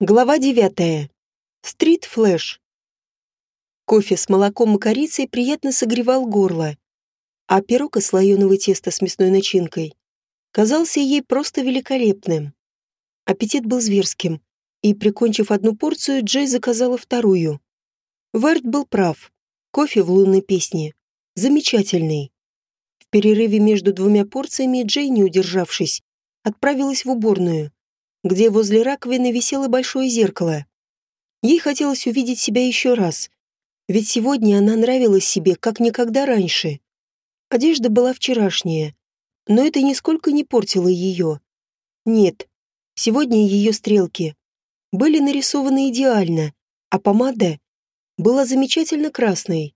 Глава девятая. Стрит Флэш. Кофе с молоком и корицей приятно согревал горло, а пирог из слоеного теста с мясной начинкой казался ей просто великолепным. Аппетит был зверским, и, прикончив одну порцию, Джей заказала вторую. Верт был прав. Кофе в лунной песне. Замечательный. В перерыве между двумя порциями Джей, не удержавшись, отправилась в уборную где возле раковины висело большое зеркало. Ей хотелось увидеть себя еще раз, ведь сегодня она нравилась себе, как никогда раньше. Одежда была вчерашняя, но это нисколько не портило ее. Нет, сегодня ее стрелки были нарисованы идеально, а помада была замечательно красной.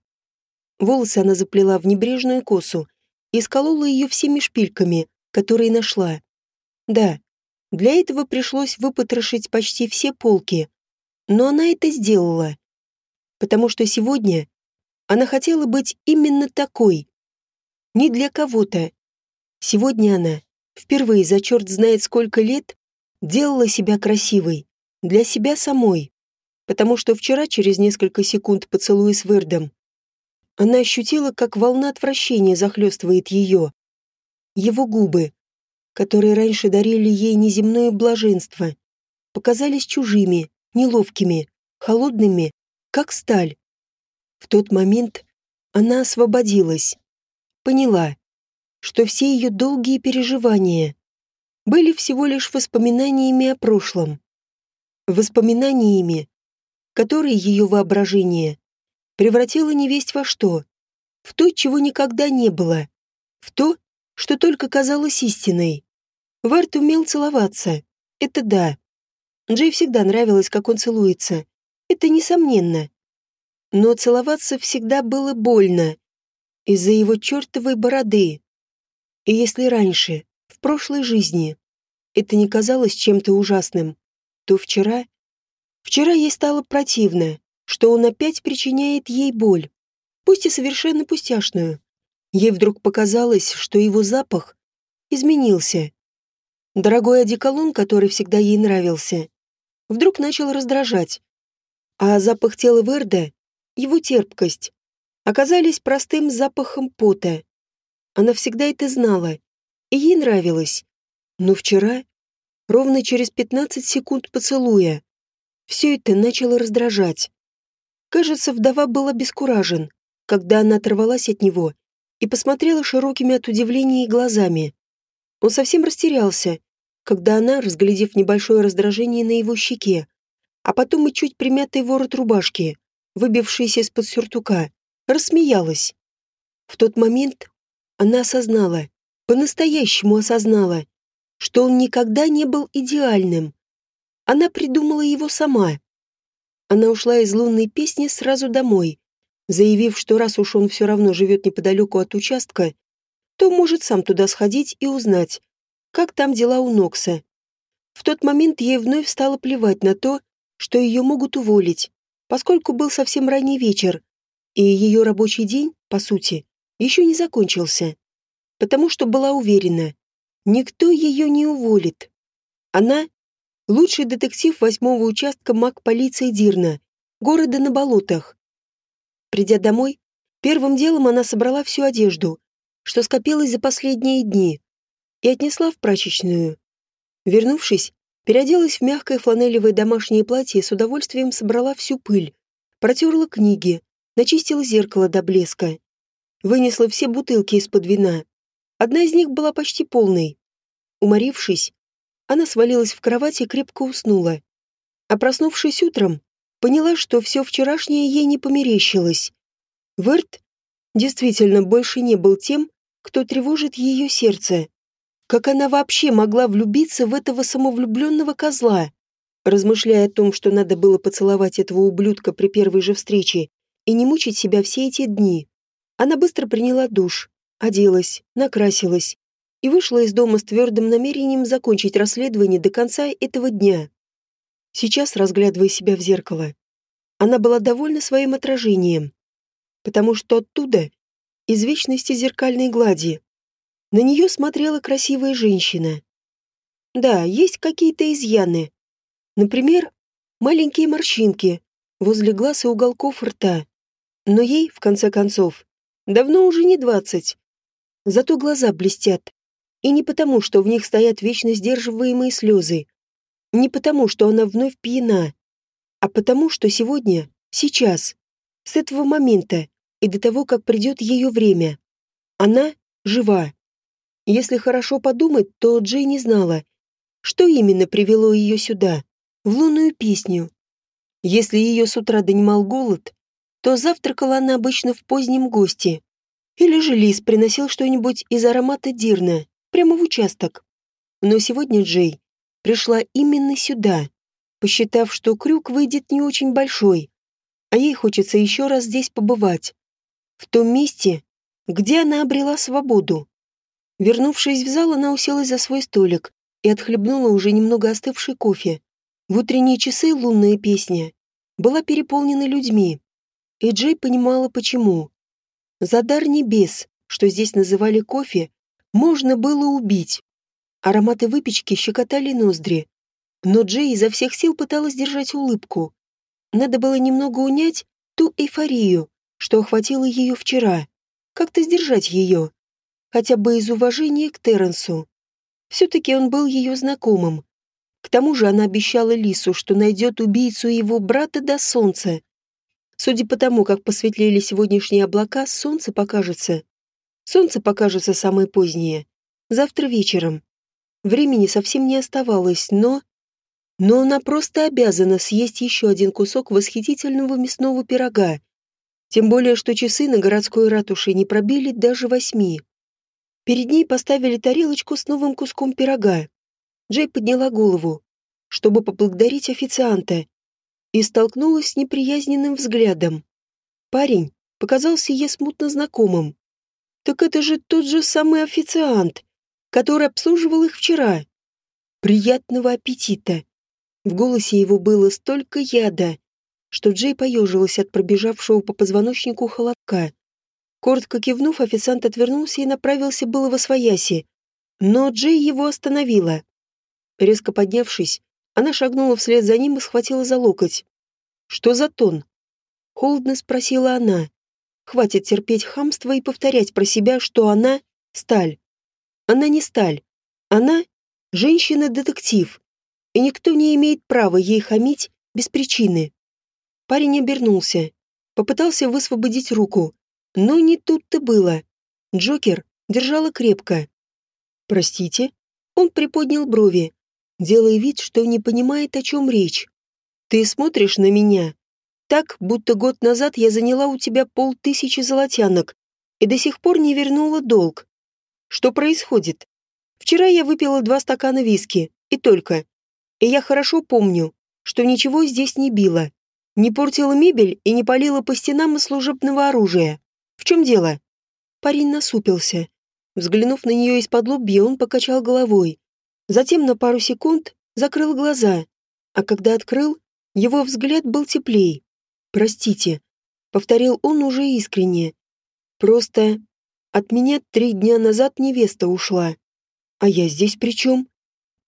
Волосы она заплела в небрежную косу и сколола ее всеми шпильками, которые нашла. Да, для этого пришлось выпотрошить почти все полки, но она это сделала, потому что сегодня она хотела быть именно такой. Не для кого-то. Сегодня она, впервые за черт знает сколько лет, делала себя красивой, для себя самой, потому что вчера, через несколько секунд поцелуя с Вердом, она ощутила, как волна отвращения захлестывает ее. Его губы, которые раньше дарили ей неземное блаженство, показались чужими, неловкими, холодными, как сталь. В тот момент она освободилась, поняла, что все ее долгие переживания были всего лишь воспоминаниями о прошлом. Воспоминаниями, которые ее воображение превратило невесть во что, в то, чего никогда не было, в то, что только казалось истиной. Варт умел целоваться. Это да. Джей всегда нравилось, как он целуется. Это несомненно. Но целоваться всегда было больно. Из-за его чертовой бороды. И если раньше, в прошлой жизни, это не казалось чем-то ужасным, то вчера... Вчера ей стало противно, что он опять причиняет ей боль, пусть и совершенно пустяшную. Ей вдруг показалось, что его запах изменился, Дорогой одеколон, который всегда ей нравился, вдруг начал раздражать. А запах тела Верда, его терпкость, оказались простым запахом пота. Она всегда это знала, и ей нравилось. Но вчера, ровно через 15 секунд поцелуя, все это начало раздражать. Кажется, вдова был обескуражен, когда она оторвалась от него и посмотрела широкими от удивления глазами. Он совсем растерялся, когда она, разглядев небольшое раздражение на его щеке, а потом и чуть примятый ворот рубашки, выбившийся из-под сюртука, рассмеялась. В тот момент она осознала, по-настоящему осознала, что он никогда не был идеальным. Она придумала его сама. Она ушла из лунной песни сразу домой, заявив, что раз уж он все равно живет неподалеку от участка, то может сам туда сходить и узнать, как там дела у Нокса. В тот момент ей вновь стало плевать на то, что ее могут уволить, поскольку был совсем ранний вечер, и ее рабочий день, по сути, еще не закончился. Потому что была уверена, никто ее не уволит. Она — лучший детектив восьмого участка маг полиции Дирна, города на болотах. Придя домой, первым делом она собрала всю одежду, что скопилось за последние дни, и отнесла в прачечную. Вернувшись, переоделась в мягкое фланелевое домашнее платье и с удовольствием собрала всю пыль, протерла книги, начистила зеркало до блеска, вынесла все бутылки из-под вина. Одна из них была почти полной. Уморившись, она свалилась в кровать и крепко уснула. А проснувшись утром, поняла, что все вчерашнее ей не померещилось. Верт действительно больше не был тем, кто тревожит ее сердце. Как она вообще могла влюбиться в этого самовлюбленного козла? Размышляя о том, что надо было поцеловать этого ублюдка при первой же встрече и не мучить себя все эти дни, она быстро приняла душ, оделась, накрасилась и вышла из дома с твердым намерением закончить расследование до конца этого дня. Сейчас, разглядывая себя в зеркало, она была довольна своим отражением, потому что оттуда, из вечности зеркальной глади, на нее смотрела красивая женщина. Да, есть какие-то изъяны. Например, маленькие морщинки возле глаз и уголков рта. Но ей, в конце концов, давно уже не двадцать. Зато глаза блестят. И не потому, что в них стоят вечно сдерживаемые слезы. Не потому, что она вновь пьяна. А потому, что сегодня, сейчас, с этого момента и до того, как придет ее время, она жива. Если хорошо подумать, то Джей не знала, что именно привело ее сюда, в лунную песню. Если ее с утра донимал голод, то завтракала она обычно в позднем госте. Или же Лис приносил что-нибудь из аромата дирна, прямо в участок. Но сегодня Джей пришла именно сюда, посчитав, что крюк выйдет не очень большой, а ей хочется еще раз здесь побывать. В том месте, где она обрела свободу. Вернувшись в зал, она уселась за свой столик и отхлебнула уже немного остывший кофе. В утренние часы лунная песня была переполнена людьми, и Джей понимала, почему. За дар небес, что здесь называли кофе, можно было убить. Ароматы выпечки щекотали ноздри, но Джей изо всех сил пыталась держать улыбку. Надо было немного унять ту эйфорию, что охватила ее вчера, как-то сдержать ее хотя бы из уважения к Терренсу. Все-таки он был ее знакомым. К тому же она обещала Лису, что найдет убийцу его брата до солнца. Судя по тому, как посветлели сегодняшние облака, солнце покажется. Солнце покажется самое позднее. Завтра вечером. Времени совсем не оставалось, но... Но она просто обязана съесть еще один кусок восхитительного мясного пирога. Тем более, что часы на городской ратуше не пробили даже восьми. Перед ней поставили тарелочку с новым куском пирога. Джей подняла голову, чтобы поблагодарить официанта, и столкнулась с неприязненным взглядом. Парень показался ей смутно знакомым. Так это же тот же самый официант, который обслуживал их вчера. Приятного аппетита. В голосе его было столько яда, что Джей поежилась от пробежавшего по позвоночнику холодка. Коротко кивнув, официант отвернулся и направился было во свояси. Но Джей его остановила. Резко поднявшись, она шагнула вслед за ним и схватила за локоть. «Что за тон?» Холодно спросила она. Хватит терпеть хамство и повторять про себя, что она — сталь. Она не сталь. Она — женщина-детектив. И никто не имеет права ей хамить без причины. Парень обернулся. Попытался высвободить руку, но не тут-то было. Джокер держала крепко. «Простите?» Он приподнял брови, делая вид, что не понимает, о чем речь. «Ты смотришь на меня? Так, будто год назад я заняла у тебя полтысячи золотянок и до сих пор не вернула долг. Что происходит? Вчера я выпила два стакана виски, и только. И я хорошо помню, что ничего здесь не било. Не портила мебель и не палила по стенам из служебного оружия. В чем дело?» Парень насупился. Взглянув на нее из-под лобья, он покачал головой. Затем на пару секунд закрыл глаза, а когда открыл, его взгляд был теплей. «Простите», — повторил он уже искренне. «Просто от меня три дня назад невеста ушла. А я здесь при чем?»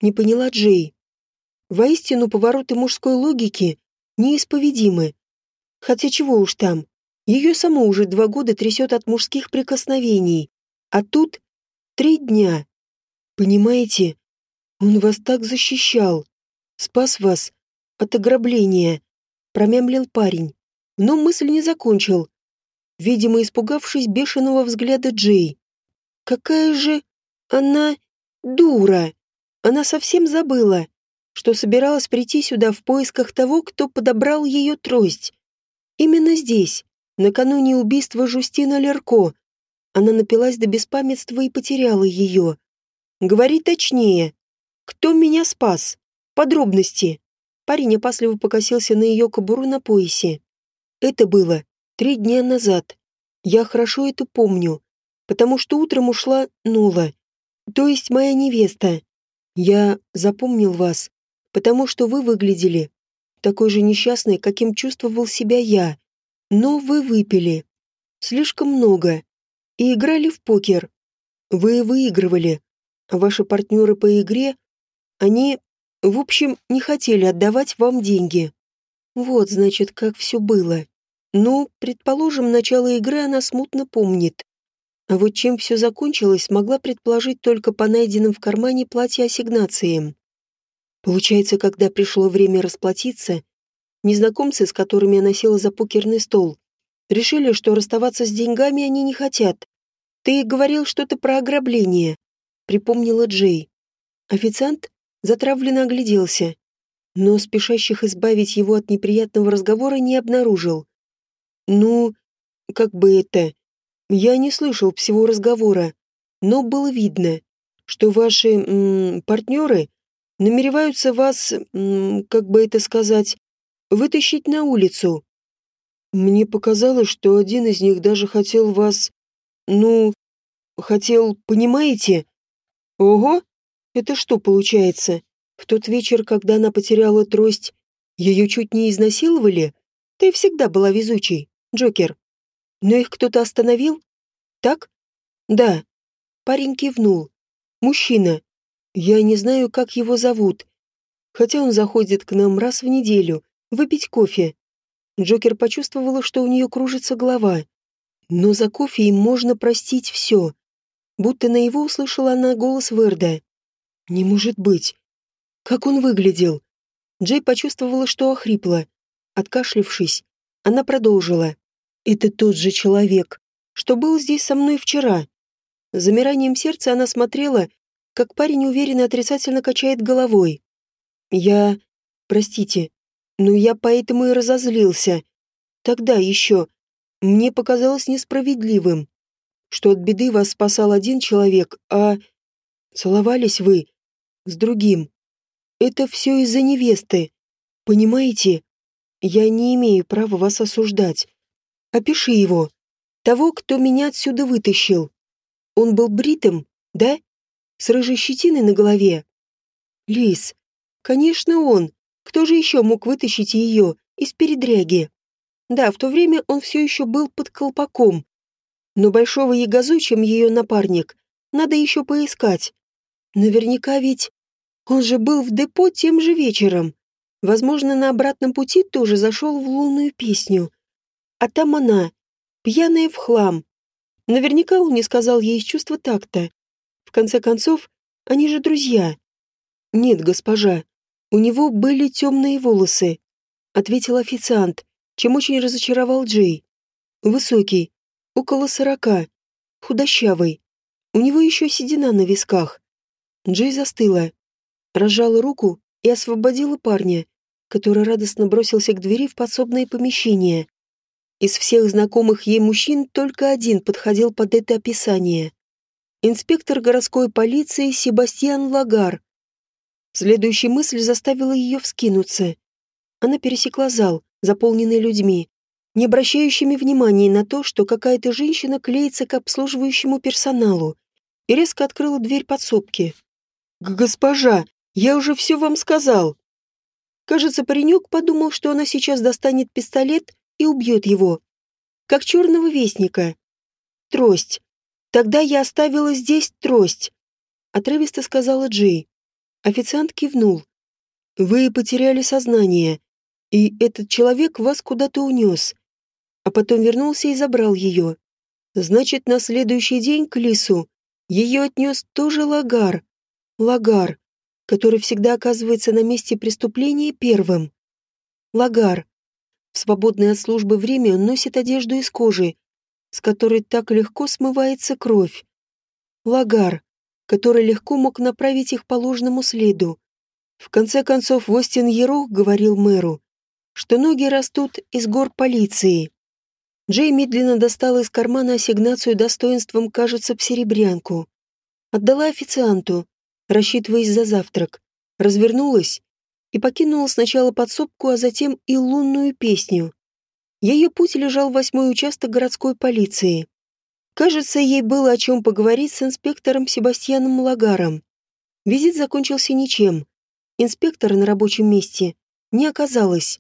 Не поняла Джей. Воистину, повороты мужской логики неисповедимы. Хотя чего уж там, ее само уже два года трясет от мужских прикосновений. А тут три дня. Понимаете, он вас так защищал. Спас вас от ограбления. Промямлил парень. Но мысль не закончил. Видимо, испугавшись бешеного взгляда Джей. Какая же она дура. Она совсем забыла, что собиралась прийти сюда в поисках того, кто подобрал ее трость. Именно здесь, Накануне убийства Жустина Лерко она напилась до беспамятства и потеряла ее. Говори точнее. Кто меня спас? Подробности. Парень опасливо покосился на ее кобуру на поясе. Это было три дня назад. Я хорошо это помню, потому что утром ушла Нола, то есть моя невеста. Я запомнил вас, потому что вы выглядели такой же несчастной, каким чувствовал себя я. Но вы выпили. Слишком много. И играли в покер. Вы выигрывали. Ваши партнеры по игре, они, в общем, не хотели отдавать вам деньги. Вот, значит, как все было. Ну, предположим, начало игры она смутно помнит. А вот чем все закончилось, могла предположить только по найденным в кармане платья ассигнациям. Получается, когда пришло время расплатиться, незнакомцы, с которыми она села за покерный стол, решили, что расставаться с деньгами они не хотят. «Ты говорил что-то про ограбление», — припомнила Джей. Официант затравленно огляделся, но спешащих избавить его от неприятного разговора не обнаружил. «Ну, как бы это...» Я не слышал всего разговора, но было видно, что ваши партнеры намереваются вас, как бы это сказать, вытащить на улицу. Мне показалось, что один из них даже хотел вас, ну, хотел, понимаете? Ого, это что получается? В тот вечер, когда она потеряла трость, ее чуть не изнасиловали? Ты всегда была везучей, Джокер. Но их кто-то остановил? Так? Да. Парень кивнул. Мужчина. Я не знаю, как его зовут. Хотя он заходит к нам раз в неделю, выпить кофе. Джокер почувствовала, что у нее кружится голова. Но за кофе им можно простить все. Будто на его услышала она голос Верда. Не может быть. Как он выглядел? Джей почувствовала, что охрипла. Откашлившись, она продолжила. Это тот же человек, что был здесь со мной вчера. С замиранием сердца она смотрела, как парень уверенно отрицательно качает головой. Я... Простите, но я поэтому и разозлился. Тогда еще. Мне показалось несправедливым, что от беды вас спасал один человек, а... Целовались вы с другим. Это все из-за невесты. Понимаете? Я не имею права вас осуждать. Опиши его. Того, кто меня отсюда вытащил. Он был бритым, да? С рыжей щетиной на голове. Лис. Конечно, он. Кто же еще мог вытащить ее из передряги? Да, в то время он все еще был под колпаком. Но большого ягозу, чем ее напарник, надо еще поискать. Наверняка ведь... Он же был в депо тем же вечером. Возможно, на обратном пути тоже зашел в лунную песню. А там она, пьяная в хлам. Наверняка он не сказал ей из такта. В конце концов, они же друзья. Нет, госпожа, у него были темные волосы, ответил официант, чем очень разочаровал Джей. Высокий, около сорока, худощавый. У него еще седина на висках. Джей застыла, разжала руку и освободила парня, который радостно бросился к двери в подсобное помещение. Из всех знакомых ей мужчин только один подходил под это описание. Инспектор городской полиции Себастьян Лагар, Следующая мысль заставила ее вскинуться. Она пересекла зал, заполненный людьми, не обращающими внимания на то, что какая-то женщина клеится к обслуживающему персоналу, и резко открыла дверь подсобки. «Госпожа, я уже все вам сказал!» Кажется, паренек подумал, что она сейчас достанет пистолет и убьет его. Как черного вестника. Трость. Тогда я оставила здесь трость. Отрывисто сказала Джей. Официант кивнул. «Вы потеряли сознание, и этот человек вас куда-то унес, а потом вернулся и забрал ее. Значит, на следующий день к лесу ее отнес тоже Лагар. Лагар, который всегда оказывается на месте преступления первым. Лагар. В свободное от службы время он носит одежду из кожи, с которой так легко смывается кровь. Лагар который легко мог направить их по ложному следу. В конце концов, Остин Ерох говорил мэру, что ноги растут из гор полиции. Джей медленно достала из кармана ассигнацию достоинством, кажется, серебрянку. Отдала официанту, рассчитываясь за завтрак, развернулась и покинула сначала подсобку, а затем и лунную песню. Ее путь лежал в восьмой участок городской полиции. Кажется, ей было о чем поговорить с инспектором Себастьяном Лагаром. Визит закончился ничем. Инспектора на рабочем месте не оказалось.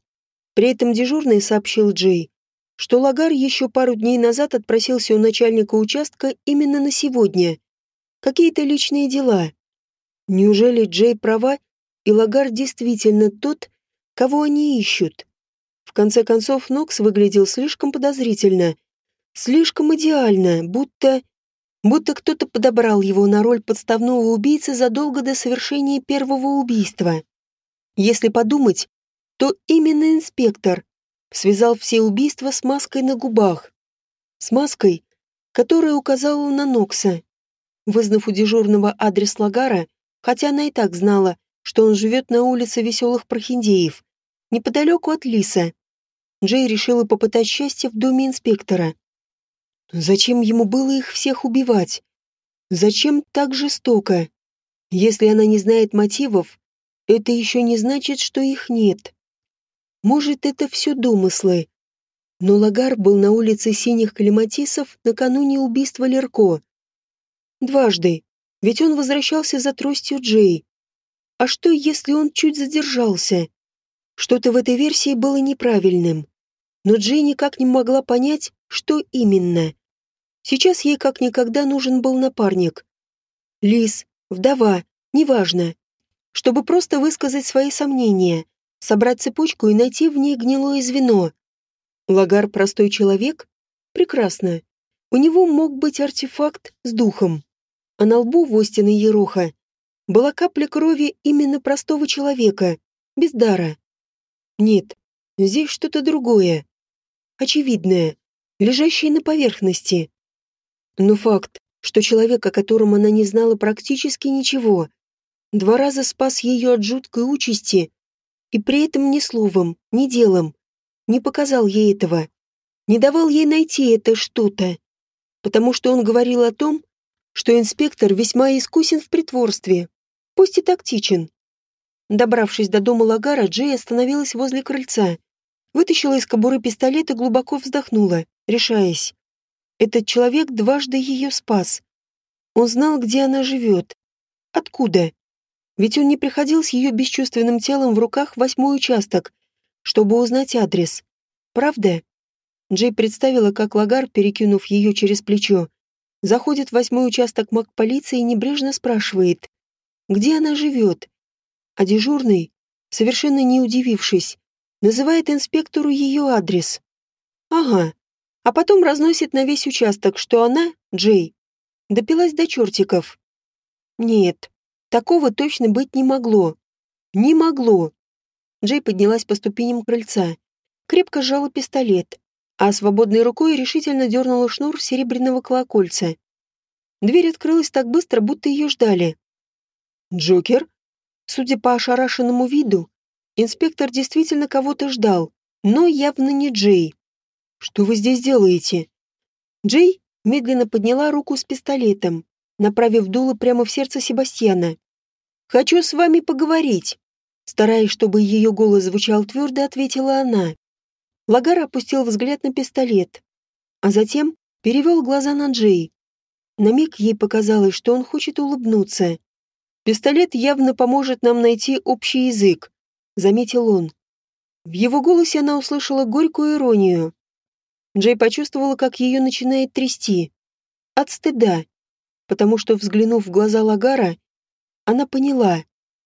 При этом дежурный сообщил Джей, что Лагар еще пару дней назад отпросился у начальника участка именно на сегодня. Какие-то личные дела. Неужели Джей права, и Лагар действительно тот, кого они ищут? В конце концов, Нокс выглядел слишком подозрительно, слишком идеально, будто... будто кто-то подобрал его на роль подставного убийцы задолго до совершения первого убийства. Если подумать, то именно инспектор связал все убийства с маской на губах. С маской, которая указала на Нокса. Вызнав у дежурного адрес Лагара, хотя она и так знала, что он живет на улице веселых прохиндеев, неподалеку от Лиса, Джей решила попытать счастье в доме инспектора. Зачем ему было их всех убивать? Зачем так жестоко? Если она не знает мотивов, это еще не значит, что их нет. Может, это все домыслы. Но Лагар был на улице Синих Клематисов накануне убийства Лерко. Дважды, ведь он возвращался за тростью Джей. А что, если он чуть задержался? Что-то в этой версии было неправильным. Но Джей никак не могла понять, что именно. Сейчас ей как никогда нужен был напарник. Лис, вдова, неважно. Чтобы просто высказать свои сомнения, собрать цепочку и найти в ней гнилое звено. Лагар простой человек? Прекрасно. У него мог быть артефакт с духом. А на лбу Востина Ероха была капля крови именно простого человека, без дара. Нет, здесь что-то другое. Очевидное, лежащее на поверхности. Но факт, что человек, о котором она не знала практически ничего, два раза спас ее от жуткой участи, и при этом ни словом, ни делом не показал ей этого, не давал ей найти это что-то, потому что он говорил о том, что инспектор весьма искусен в притворстве, пусть и тактичен. Добравшись до дома Лагара, Джей остановилась возле крыльца, вытащила из кобуры пистолет и глубоко вздохнула, решаясь. Этот человек дважды ее спас. Он знал, где она живет. Откуда? Ведь он не приходил с ее бесчувственным телом в руках в восьмой участок, чтобы узнать адрес. Правда? Джей представила, как Лагар, перекинув ее через плечо, заходит в восьмой участок маг полиции и небрежно спрашивает, где она живет. А дежурный, совершенно не удивившись, называет инспектору ее адрес. Ага. А потом разносит на весь участок, что она, Джей, допилась до чертиков. Нет, такого точно быть не могло. Не могло. Джей поднялась по ступеням крыльца, крепко сжала пистолет, а свободной рукой решительно дернула шнур серебряного колокольца. Дверь открылась так быстро, будто ее ждали. «Джокер?» Судя по ошарашенному виду, инспектор действительно кого-то ждал, но явно не Джей. «Что вы здесь делаете?» Джей медленно подняла руку с пистолетом, направив дуло прямо в сердце Себастьяна. «Хочу с вами поговорить», Стараясь, чтобы ее голос звучал твердо, ответила она. Лагар опустил взгляд на пистолет, а затем перевел глаза на Джей. На миг ей показалось, что он хочет улыбнуться. «Пистолет явно поможет нам найти общий язык», — заметил он. В его голосе она услышала горькую иронию. Джей почувствовала, как ее начинает трясти. От стыда. Потому что, взглянув в глаза Лагара, она поняла,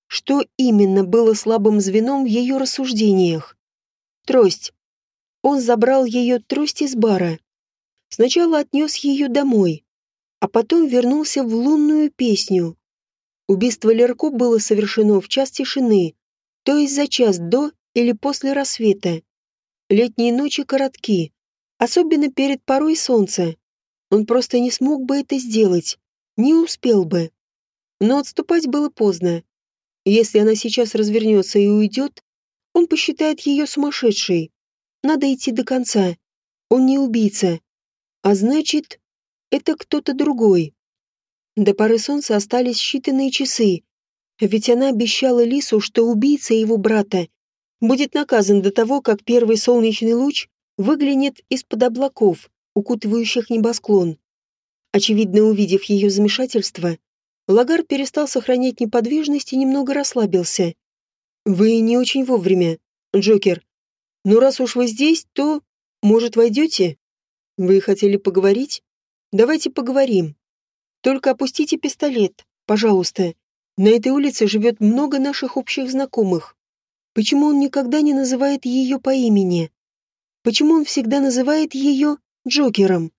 что именно было слабым звеном в ее рассуждениях. Трость. Он забрал ее трость из бара. Сначала отнес ее домой, а потом вернулся в лунную песню. Убийство Лерко было совершено в час тишины, то есть за час до или после рассвета. Летние ночи коротки, особенно перед порой солнца. Он просто не смог бы это сделать, не успел бы. Но отступать было поздно. Если она сейчас развернется и уйдет, он посчитает ее сумасшедшей. Надо идти до конца. Он не убийца. А значит, это кто-то другой. До поры солнца остались считанные часы. Ведь она обещала Лису, что убийца его брата будет наказан до того, как первый солнечный луч выглянет из-под облаков, укутывающих небосклон. Очевидно, увидев ее замешательство, Лагар перестал сохранять неподвижность и немного расслабился. «Вы не очень вовремя, Джокер. Но раз уж вы здесь, то, может, войдете? Вы хотели поговорить? Давайте поговорим. Только опустите пистолет, пожалуйста. На этой улице живет много наших общих знакомых. Почему он никогда не называет ее по имени? Почему он всегда называет ее Джокером?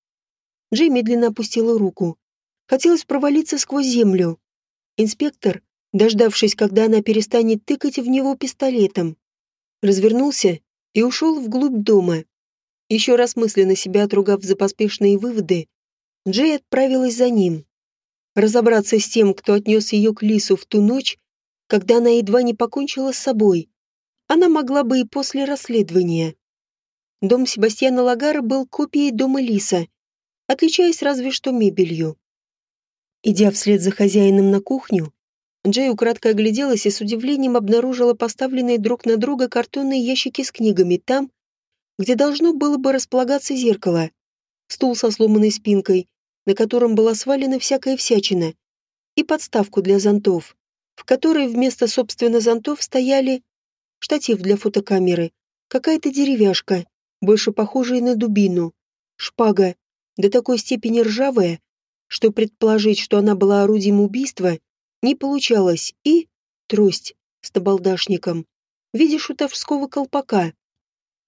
Джей медленно опустила руку. Хотелось провалиться сквозь землю. Инспектор, дождавшись, когда она перестанет тыкать в него пистолетом, развернулся и ушел вглубь дома. Еще раз мысленно себя отругав за поспешные выводы, Джей отправилась за ним. Разобраться с тем, кто отнес ее к Лису в ту ночь, когда она едва не покончила с собой, она могла бы и после расследования. Дом Себастьяна Лагара был копией дома Лиса, отличаясь разве что мебелью. Идя вслед за хозяином на кухню, Джей украдко огляделась и с удивлением обнаружила поставленные друг на друга картонные ящики с книгами там, где должно было бы располагаться зеркало, стул со сломанной спинкой, на котором была свалена всякая всячина, и подставку для зонтов, в которой вместо, собственно, зонтов стояли штатив для фотокамеры, какая-то деревяшка, больше похожая на дубину, шпага, до такой степени ржавая, что предположить, что она была орудием убийства, не получалось, и трость с табалдашником в виде шутовского колпака.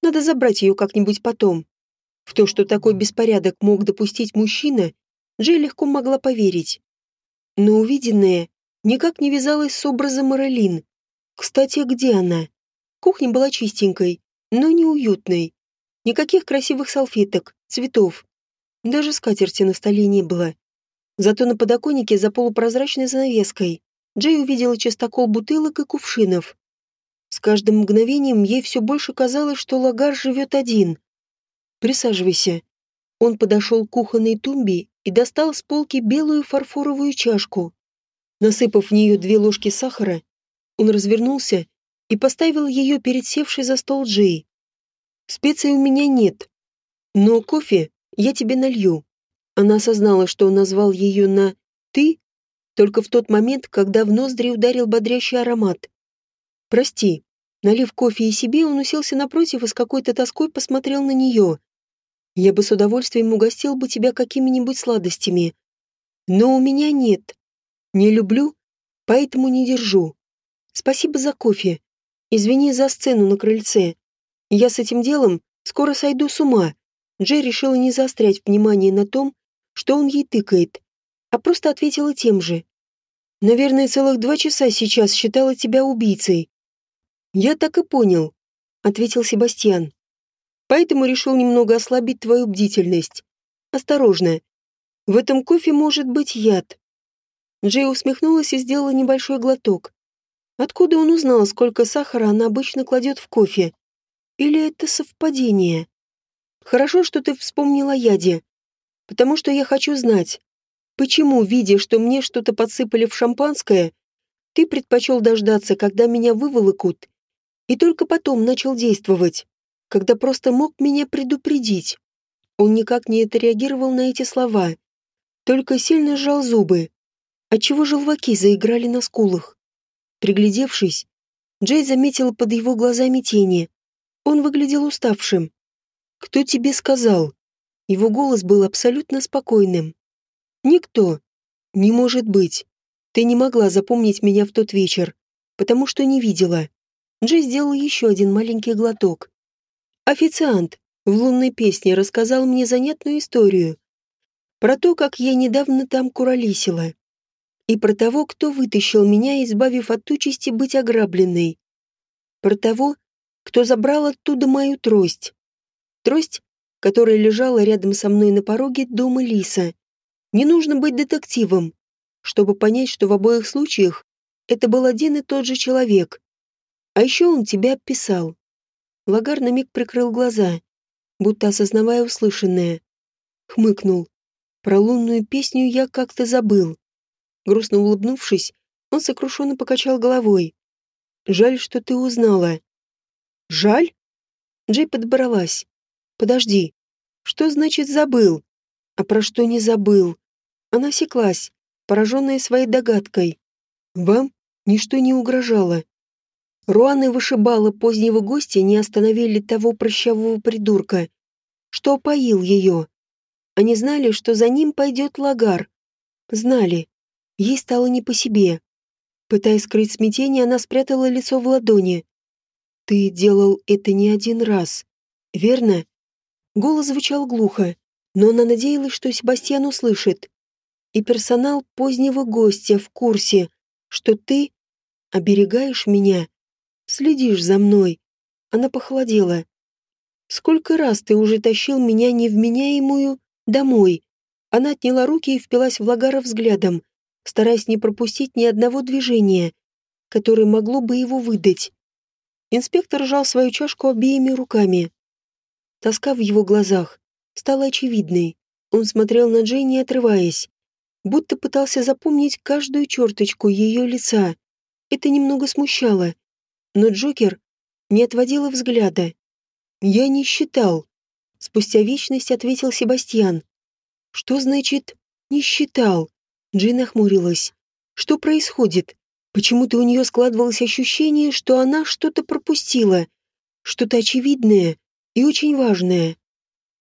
Надо забрать ее как-нибудь потом. В то, что такой беспорядок мог допустить мужчина, Джей легко могла поверить. Но увиденное никак не вязалось с образом Мэрилин. Кстати, где она? Кухня была чистенькой, но неуютной. Никаких красивых салфеток, цветов. Даже скатерти на столе не было. Зато на подоконнике за полупрозрачной занавеской Джей увидела частокол бутылок и кувшинов. С каждым мгновением ей все больше казалось, что Лагар живет один. «Присаживайся». Он подошел к кухонной тумбе и достал с полки белую фарфоровую чашку. Насыпав в нее две ложки сахара, он развернулся и поставил ее перед севшей за стол Джей. Специй у меня нет. Но кофе я тебе налью. Она осознала, что он назвал ее на «ты» только в тот момент, когда в ноздри ударил бодрящий аромат. «Прости». Налив кофе и себе, он уселся напротив и с какой-то тоской посмотрел на нее. «Я бы с удовольствием угостил бы тебя какими-нибудь сладостями. Но у меня нет. Не люблю, поэтому не держу. Спасибо за кофе. Извини за сцену на крыльце. Я с этим делом скоро сойду с ума. Джей решила не заострять внимание на том, что он ей тыкает, а просто ответила тем же. Наверное, целых два часа сейчас считала тебя убийцей. Я так и понял, ответил Себастьян. Поэтому решил немного ослабить твою бдительность. Осторожно. В этом кофе может быть яд. Джей усмехнулась и сделала небольшой глоток. Откуда он узнал, сколько сахара она обычно кладет в кофе? Или это совпадение? Хорошо, что ты вспомнила яде. Потому что я хочу знать, почему, видя, что мне что-то подсыпали в шампанское, ты предпочел дождаться, когда меня выволокут, и только потом начал действовать, когда просто мог меня предупредить. Он никак не отреагировал на эти слова, только сильно сжал зубы, отчего желваки заиграли на скулах. Приглядевшись, Джей заметила под его глазами тени, он выглядел уставшим. «Кто тебе сказал?» Его голос был абсолютно спокойным. «Никто. Не может быть. Ты не могла запомнить меня в тот вечер, потому что не видела». Джей сделал еще один маленький глоток. Официант в лунной песне рассказал мне занятную историю про то, как я недавно там куролисила, и про того, кто вытащил меня, избавив от участи быть ограбленной, про того, кто забрал оттуда мою трость. Трость, которая лежала рядом со мной на пороге дома Лиса. Не нужно быть детективом, чтобы понять, что в обоих случаях это был один и тот же человек. А еще он тебя описал. Лагар на миг прикрыл глаза, будто осознавая услышанное. Хмыкнул. Про лунную песню я как-то забыл. Грустно улыбнувшись, он сокрушенно покачал головой. «Жаль, что ты узнала. Жаль? Джей подобралась. Подожди. Что значит забыл? А про что не забыл? Она секлась, пораженная своей догадкой. Вам ничто не угрожало. Руан вышибала позднего гостя не остановили того прыщавого придурка, что опоил ее. Они знали, что за ним пойдет лагар. Знали. Ей стало не по себе. Пытаясь скрыть смятение, она спрятала лицо в ладони. Ты делал это не один раз, верно? Голос звучал глухо, но она надеялась, что Себастьян услышит. И персонал позднего гостя в курсе, что ты оберегаешь меня, следишь за мной. Она похолодела. Сколько раз ты уже тащил меня невменяемую домой? Она отняла руки и впилась в Лагара взглядом, стараясь не пропустить ни одного движения, которое могло бы его выдать. Инспектор сжал свою чашку обеими руками. Тоска в его глазах стала очевидной. Он смотрел на Джей, не отрываясь, будто пытался запомнить каждую черточку ее лица. Это немного смущало. Но Джокер не отводила взгляда. «Я не считал», — спустя вечность ответил Себастьян. «Что значит «не считал»?» Джей нахмурилась. «Что происходит? Почему-то у нее складывалось ощущение, что она что-то пропустила. Что-то очевидное и очень важное.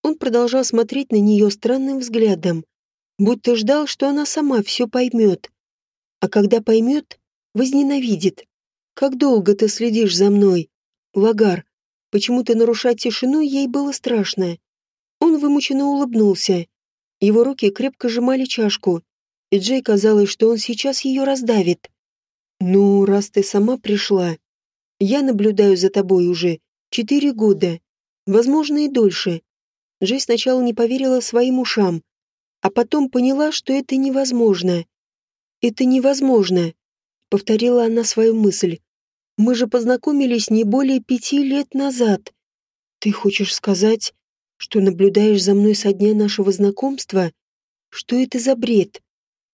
Он продолжал смотреть на нее странным взглядом, будто ждал, что она сама все поймет. А когда поймет, возненавидит. «Как долго ты следишь за мной?» «Лагар, почему-то нарушать тишину ей было страшно». Он вымученно улыбнулся. Его руки крепко сжимали чашку, и Джей казалось, что он сейчас ее раздавит. «Ну, раз ты сама пришла, я наблюдаю за тобой уже четыре года, возможно, и дольше». Джей сначала не поверила своим ушам, а потом поняла, что это невозможно. «Это невозможно», — повторила она свою мысль. «Мы же познакомились не более пяти лет назад. Ты хочешь сказать, что наблюдаешь за мной со дня нашего знакомства? Что это за бред?»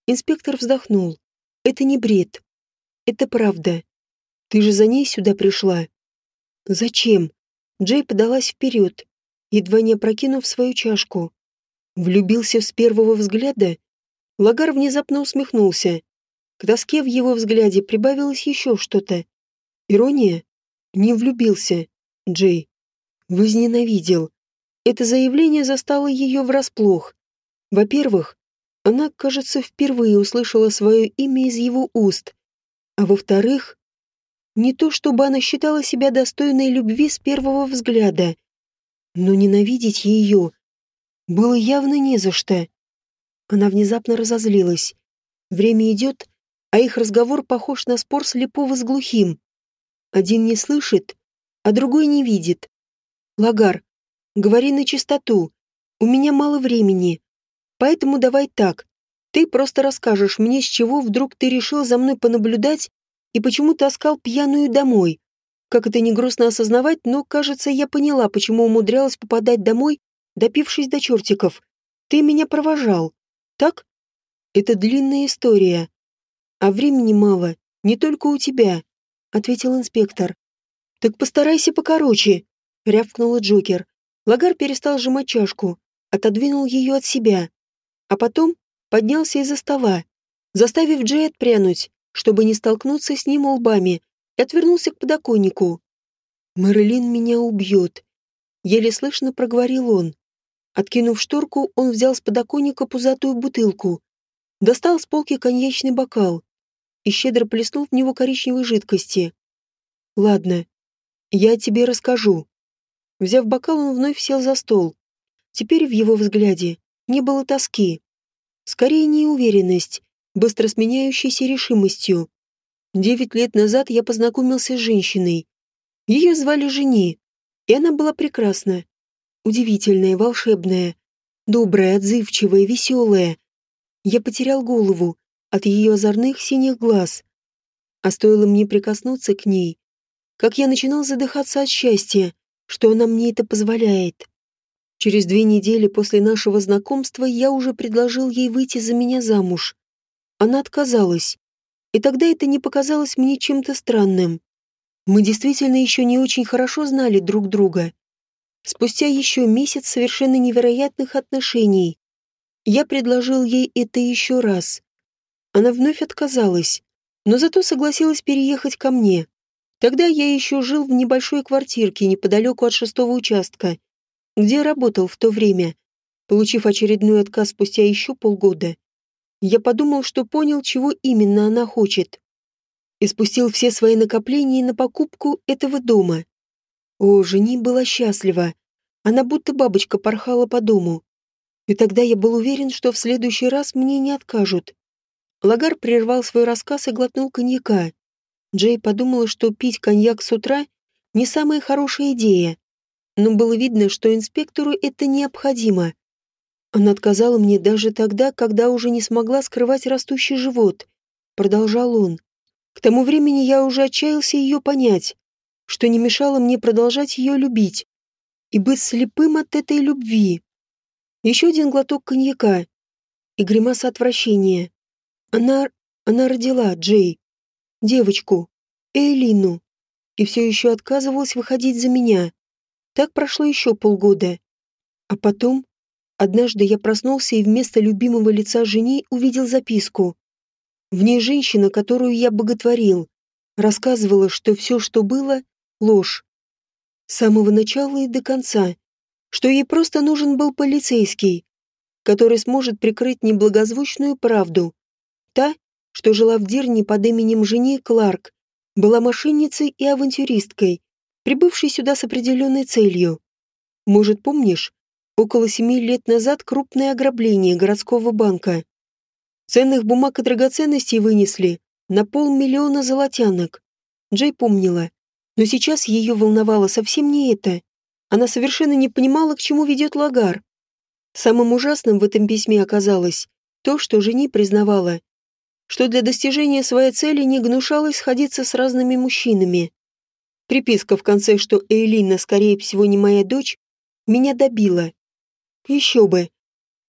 Инспектор вздохнул. «Это не бред. Это правда. Ты же за ней сюда пришла. Зачем? Джей подалась вперед, едва не опрокинув свою чашку. Влюбился с первого взгляда? Лагар внезапно усмехнулся. К тоске в его взгляде прибавилось еще что-то. Ирония? Не влюбился. Джей. Возненавидел. Это заявление застало ее врасплох. Во-первых, она, кажется, впервые услышала свое имя из его уст. А во-вторых, не то чтобы она считала себя достойной любви с первого взгляда, но ненавидеть ее было явно не за что. Она внезапно разозлилась. Время идет, а их разговор похож на спор слепого с глухим. Один не слышит, а другой не видит. Лагар, говори на чистоту. У меня мало времени. Поэтому давай так. Ты просто расскажешь мне, с чего вдруг ты решил за мной понаблюдать и почему таскал пьяную домой. Как это не грустно осознавать, но, кажется, я поняла, почему умудрялась попадать домой, допившись до чертиков. Ты меня провожал. Так? Это длинная история. А времени мало, не только у тебя, ответил инспектор. Так постарайся покороче, рявкнула Джокер. Лагар перестал сжимать чашку, отодвинул ее от себя. А потом поднялся из-за стола, заставив Джей отпрянуть, чтобы не столкнуться с ним лбами, и отвернулся к подоконнику. «Мэрилин меня убьет», — еле слышно проговорил он. Откинув шторку, он взял с подоконника пузатую бутылку, достал с полки коньячный бокал и щедро плеснул в него коричневой жидкости. «Ладно, я тебе расскажу». Взяв бокал, он вновь сел за стол. Теперь в его взгляде не было тоски, Скорее неуверенность, быстро сменяющейся решимостью. Девять лет назад я познакомился с женщиной. Ее звали Жени, и она была прекрасна. Удивительная, волшебная, добрая, отзывчивая, веселая. Я потерял голову от ее озорных синих глаз. А стоило мне прикоснуться к ней, как я начинал задыхаться от счастья, что она мне это позволяет. Через две недели после нашего знакомства я уже предложил ей выйти за меня замуж. Она отказалась. И тогда это не показалось мне чем-то странным. Мы действительно еще не очень хорошо знали друг друга. Спустя еще месяц совершенно невероятных отношений я предложил ей это еще раз. Она вновь отказалась, но зато согласилась переехать ко мне. Тогда я еще жил в небольшой квартирке неподалеку от шестого участка где работал в то время. Получив очередной отказ спустя еще полгода, я подумал, что понял, чего именно она хочет. И спустил все свои накопления на покупку этого дома. О, жени была счастлива. Она будто бабочка порхала по дому. И тогда я был уверен, что в следующий раз мне не откажут. Лагар прервал свой рассказ и глотнул коньяка. Джей подумала, что пить коньяк с утра не самая хорошая идея. Но было видно, что инспектору это необходимо. Она отказала мне даже тогда, когда уже не смогла скрывать растущий живот. Продолжал он. К тому времени я уже отчаялся ее понять, что не мешало мне продолжать ее любить и быть слепым от этой любви. Еще один глоток коньяка и гримаса отвращения. Она... она родила Джей. Девочку. Эйлину. И все еще отказывалась выходить за меня. Так прошло еще полгода. А потом... Однажды я проснулся и вместо любимого лица жени увидел записку. В ней женщина, которую я боготворил, рассказывала, что все, что было, — ложь. С самого начала и до конца. Что ей просто нужен был полицейский, который сможет прикрыть неблагозвучную правду. Та, что жила в Дирне под именем жени Кларк, была мошенницей и авантюристкой, прибывшей сюда с определенной целью. Может, помнишь, около семи лет назад крупное ограбление городского банка. Ценных бумаг и драгоценностей вынесли на полмиллиона золотянок. Джей помнила. Но сейчас ее волновало совсем не это. Она совершенно не понимала, к чему ведет Лагар. Самым ужасным в этом письме оказалось то, что жени признавала, что для достижения своей цели не гнушалась сходиться с разными мужчинами. Приписка в конце, что Эйлина, скорее всего, не моя дочь, меня добила. Еще бы.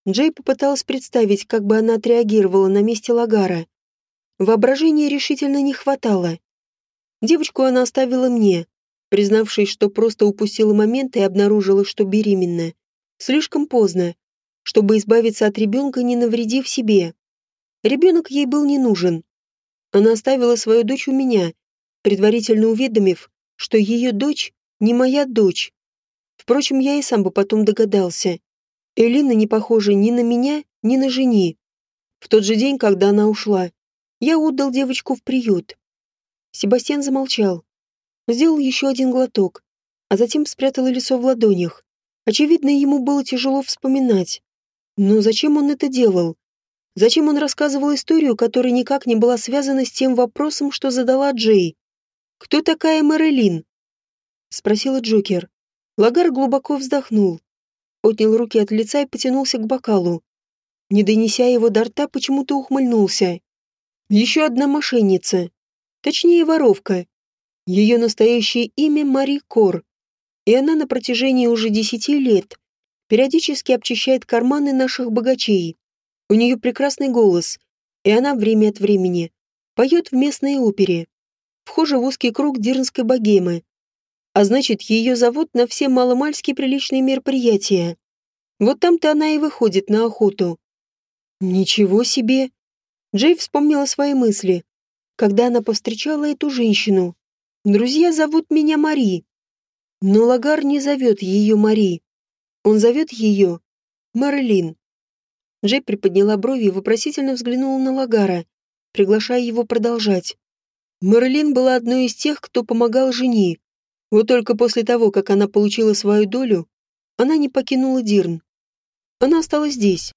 Джей попыталась представить, как бы она отреагировала на месте Лагара. Воображения решительно не хватало. Девочку она оставила мне, признавшись, что просто упустила момент и обнаружила, что беременна. Слишком поздно, чтобы избавиться от ребенка, не навредив себе. Ребенок ей был не нужен. Она оставила свою дочь у меня, предварительно уведомив, что ее дочь не моя дочь. Впрочем, я и сам бы потом догадался. Элина не похожа ни на меня, ни на жени. В тот же день, когда она ушла, я отдал девочку в приют. Себастьян замолчал. Сделал еще один глоток, а затем спрятал лицо в ладонях. Очевидно, ему было тяжело вспоминать. Но зачем он это делал? Зачем он рассказывал историю, которая никак не была связана с тем вопросом, что задала Джей? «Кто такая Мэрилин?» — спросила Джокер. Лагар глубоко вздохнул отнял руки от лица и потянулся к бокалу. Не донеся его до рта, почему-то ухмыльнулся. Еще одна мошенница. Точнее, воровка. Ее настоящее имя Мари Кор. И она на протяжении уже десяти лет периодически обчищает карманы наших богачей. У нее прекрасный голос, и она время от времени поет в местной опере. Вхожа в узкий круг дирнской богемы, а значит, ее зовут на все маломальски приличные мероприятия. Вот там-то она и выходит на охоту. Ничего себе! Джей вспомнила свои мысли, когда она повстречала эту женщину. Друзья зовут меня Мари. Но Лагар не зовет ее Мари. Он зовет ее Мэрилин. Джей приподняла брови и вопросительно взглянула на Лагара, приглашая его продолжать. Мэрилин была одной из тех, кто помогал жене, вот только после того, как она получила свою долю, она не покинула Дирн. Она осталась здесь.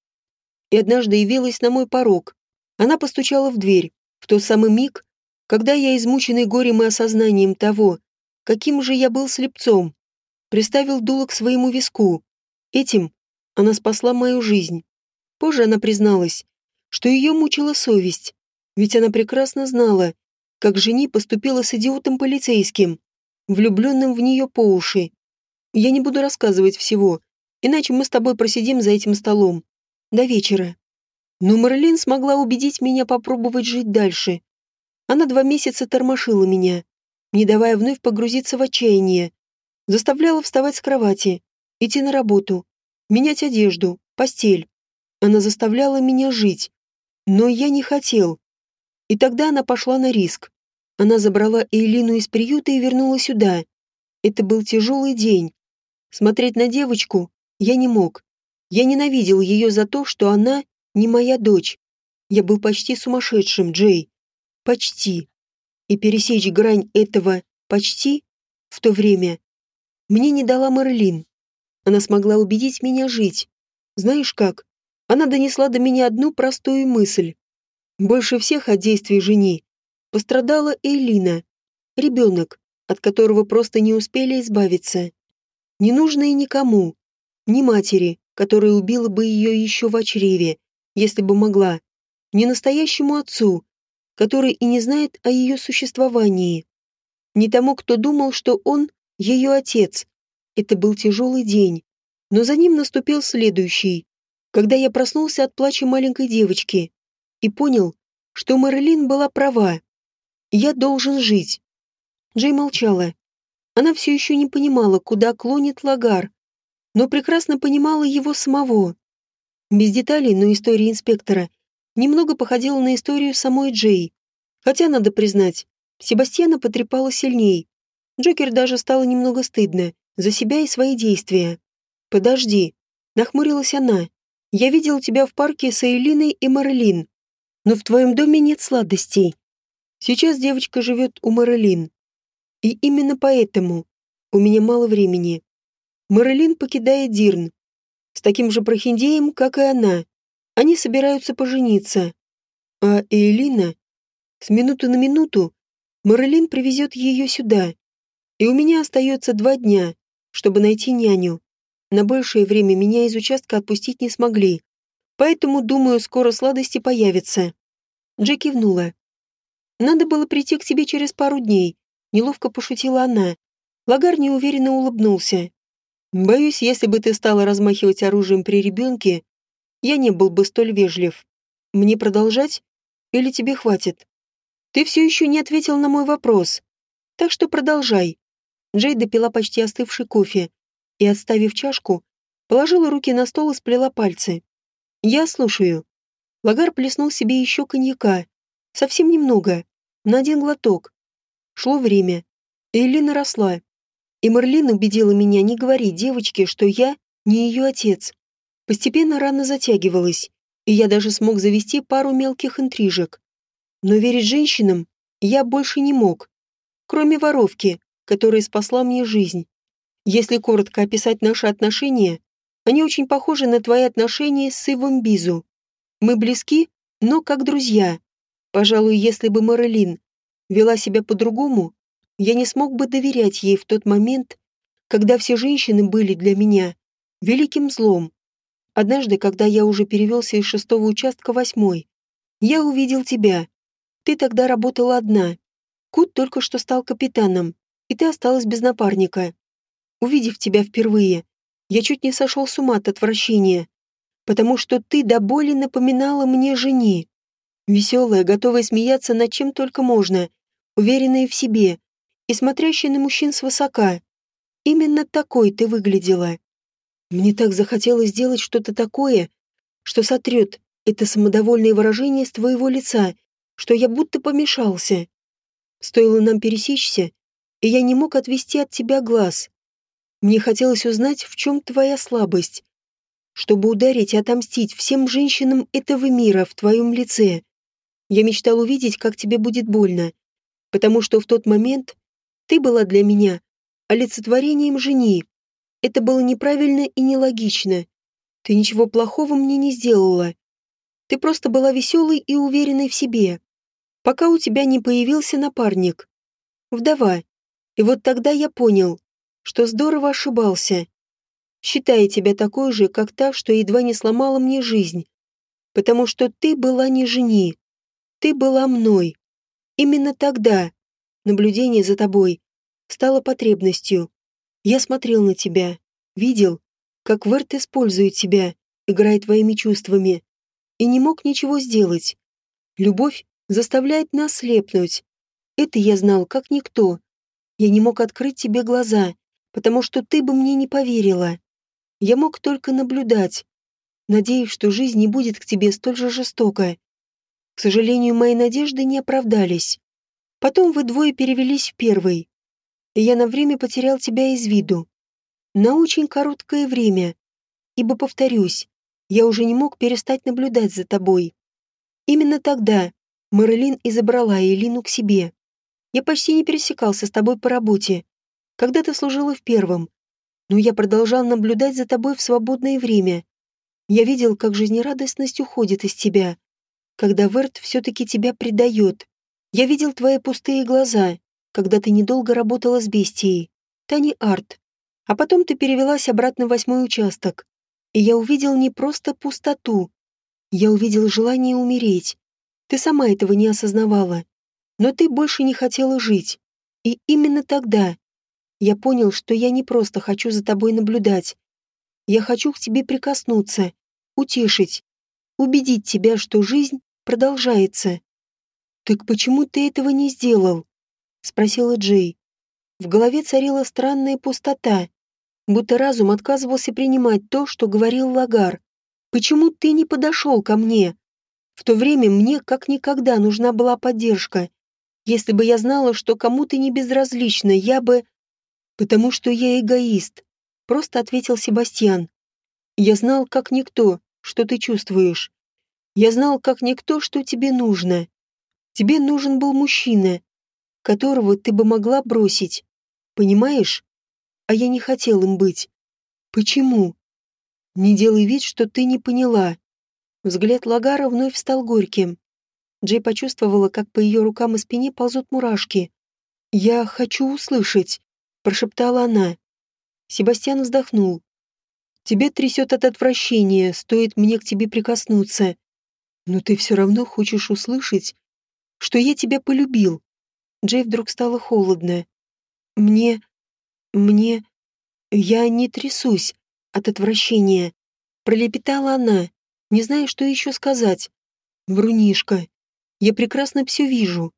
И однажды явилась на мой порог. Она постучала в дверь, в тот самый миг, когда я, измученный горем и осознанием того, каким же я был слепцом, приставил дуло к своему виску. Этим она спасла мою жизнь. Позже она призналась, что ее мучила совесть, ведь она прекрасно знала, как жени поступила с идиотом полицейским влюбленным в нее по уши. Я не буду рассказывать всего, иначе мы с тобой просидим за этим столом. До вечера. Но Марлин смогла убедить меня попробовать жить дальше. Она два месяца тормошила меня, не давая вновь погрузиться в отчаяние. Заставляла вставать с кровати, идти на работу, менять одежду, постель. Она заставляла меня жить. Но я не хотел. И тогда она пошла на риск. Она забрала Эйлину из приюта и вернула сюда. Это был тяжелый день. Смотреть на девочку я не мог. Я ненавидел ее за то, что она не моя дочь. Я был почти сумасшедшим, Джей. Почти. И пересечь грань этого «почти» в то время мне не дала Марлин. Она смогла убедить меня жить. Знаешь как? Она донесла до меня одну простую мысль. Больше всех от действий жени пострадала Эйлина, ребенок, от которого просто не успели избавиться. Не нужно и никому, ни матери, которая убила бы ее еще в чреве, если бы могла, ни настоящему отцу, который и не знает о ее существовании, ни тому, кто думал, что он ее отец. Это был тяжелый день, но за ним наступил следующий, когда я проснулся от плача маленькой девочки и понял, что Мэрилин была права. Я должен жить. Джей молчала. Она все еще не понимала, куда клонит Лагар, но прекрасно понимала его самого. Без деталей, но история инспектора немного походила на историю самой Джей. Хотя, надо признать, Себастьяна потрепала сильней. Джокер даже стало немного стыдно за себя и свои действия. «Подожди», — нахмурилась она. «Я видел тебя в парке с Эйлиной и Марлин, но в твоем доме нет сладостей. Сейчас девочка живет у Марлин. И именно поэтому у меня мало времени. Марлин покидает Дирн. С таким же прохиндеем, как и она. Они собираются пожениться. А Эйлина... С минуты на минуту Марлин привезет ее сюда. И у меня остается два дня, чтобы найти няню. На большее время меня из участка отпустить не смогли. Поэтому, думаю, скоро сладости появятся. Джей кивнула. Надо было прийти к тебе через пару дней. Неловко пошутила она. Лагар неуверенно улыбнулся. Боюсь, если бы ты стала размахивать оружием при ребенке, я не был бы столь вежлив. Мне продолжать? Или тебе хватит? Ты все еще не ответил на мой вопрос. Так что продолжай. Джей допила почти остывший кофе и, отставив чашку, положила руки на стол и сплела пальцы. Я слушаю. Лагар плеснул себе еще коньяка. Совсем немного. На один глоток. Шло время. Элина росла. И Марлин убедила меня не говорить девочке, что я не ее отец. Постепенно рана затягивалась, и я даже смог завести пару мелких интрижек. Но верить женщинам я больше не мог. Кроме воровки, которая спасла мне жизнь. Если коротко описать наши отношения, они очень похожи на твои отношения с Ивом Бизу. Мы близки, но как друзья. Пожалуй, если бы Мэрилин вела себя по-другому, я не смог бы доверять ей в тот момент, когда все женщины были для меня великим злом. Однажды, когда я уже перевелся из шестого участка восьмой, я увидел тебя. Ты тогда работала одна. Кут только что стал капитаном, и ты осталась без напарника. Увидев тебя впервые, я чуть не сошел с ума от отвращения, потому что ты до боли напоминала мне жени. Веселая, готовая смеяться над чем только можно, уверенная в себе и смотрящая на мужчин свысока. Именно такой ты выглядела. Мне так захотелось сделать что-то такое, что сотрет это самодовольное выражение с твоего лица, что я будто помешался. Стоило нам пересечься, и я не мог отвести от тебя глаз. Мне хотелось узнать, в чем твоя слабость, чтобы ударить и отомстить всем женщинам этого мира в твоем лице. Я мечтал увидеть, как тебе будет больно, потому что в тот момент ты была для меня олицетворением жени. Это было неправильно и нелогично. Ты ничего плохого мне не сделала. Ты просто была веселой и уверенной в себе, пока у тебя не появился напарник. Вдова. И вот тогда я понял, что здорово ошибался, считая тебя такой же, как та, что едва не сломала мне жизнь. Потому что ты была не жени. Ты была мной. Именно тогда наблюдение за тобой стало потребностью. Я смотрел на тебя, видел, как Верт использует тебя, играя твоими чувствами, и не мог ничего сделать. Любовь заставляет нас слепнуть. Это я знал, как никто. Я не мог открыть тебе глаза, потому что ты бы мне не поверила. Я мог только наблюдать, надеясь, что жизнь не будет к тебе столь же жестока. К сожалению, мои надежды не оправдались. Потом вы двое перевелись в первый, и я на время потерял тебя из виду. На очень короткое время, ибо, повторюсь, я уже не мог перестать наблюдать за тобой. Именно тогда Мэрилин и забрала Элину к себе. Я почти не пересекался с тобой по работе, когда ты служила в первом. но я продолжал наблюдать за тобой в свободное время. Я видел, как жизнерадостность уходит из тебя, когда Верт все-таки тебя предает. Я видел твои пустые глаза, когда ты недолго работала с бестией. Тани Арт. А потом ты перевелась обратно в восьмой участок. И я увидел не просто пустоту. Я увидел желание умереть. Ты сама этого не осознавала. Но ты больше не хотела жить. И именно тогда я понял, что я не просто хочу за тобой наблюдать. Я хочу к тебе прикоснуться, утешить, убедить тебя, что жизнь продолжается. «Так почему ты этого не сделал?» — спросила Джей. В голове царила странная пустота, будто разум отказывался принимать то, что говорил Лагар. «Почему ты не подошел ко мне?» В то время мне как никогда нужна была поддержка. Если бы я знала, что кому-то не безразлично, я бы... Потому что я эгоист, просто ответил Себастьян. Я знал, как никто, что ты чувствуешь. Я знал, как никто, что тебе нужно. Тебе нужен был мужчина, которого ты бы могла бросить. Понимаешь? А я не хотел им быть. Почему? Не делай вид, что ты не поняла. Взгляд Лагара вновь стал горьким. Джей почувствовала, как по ее рукам и спине ползут мурашки. «Я хочу услышать», — прошептала она. Себастьян вздохнул. «Тебя трясет от отвращения, стоит мне к тебе прикоснуться. Но ты все равно хочешь услышать, что я тебя полюбил». Джей вдруг стало холодно. «Мне... мне... я не трясусь от отвращения», — пролепетала она, не зная, что еще сказать. «Врунишка, я прекрасно все вижу.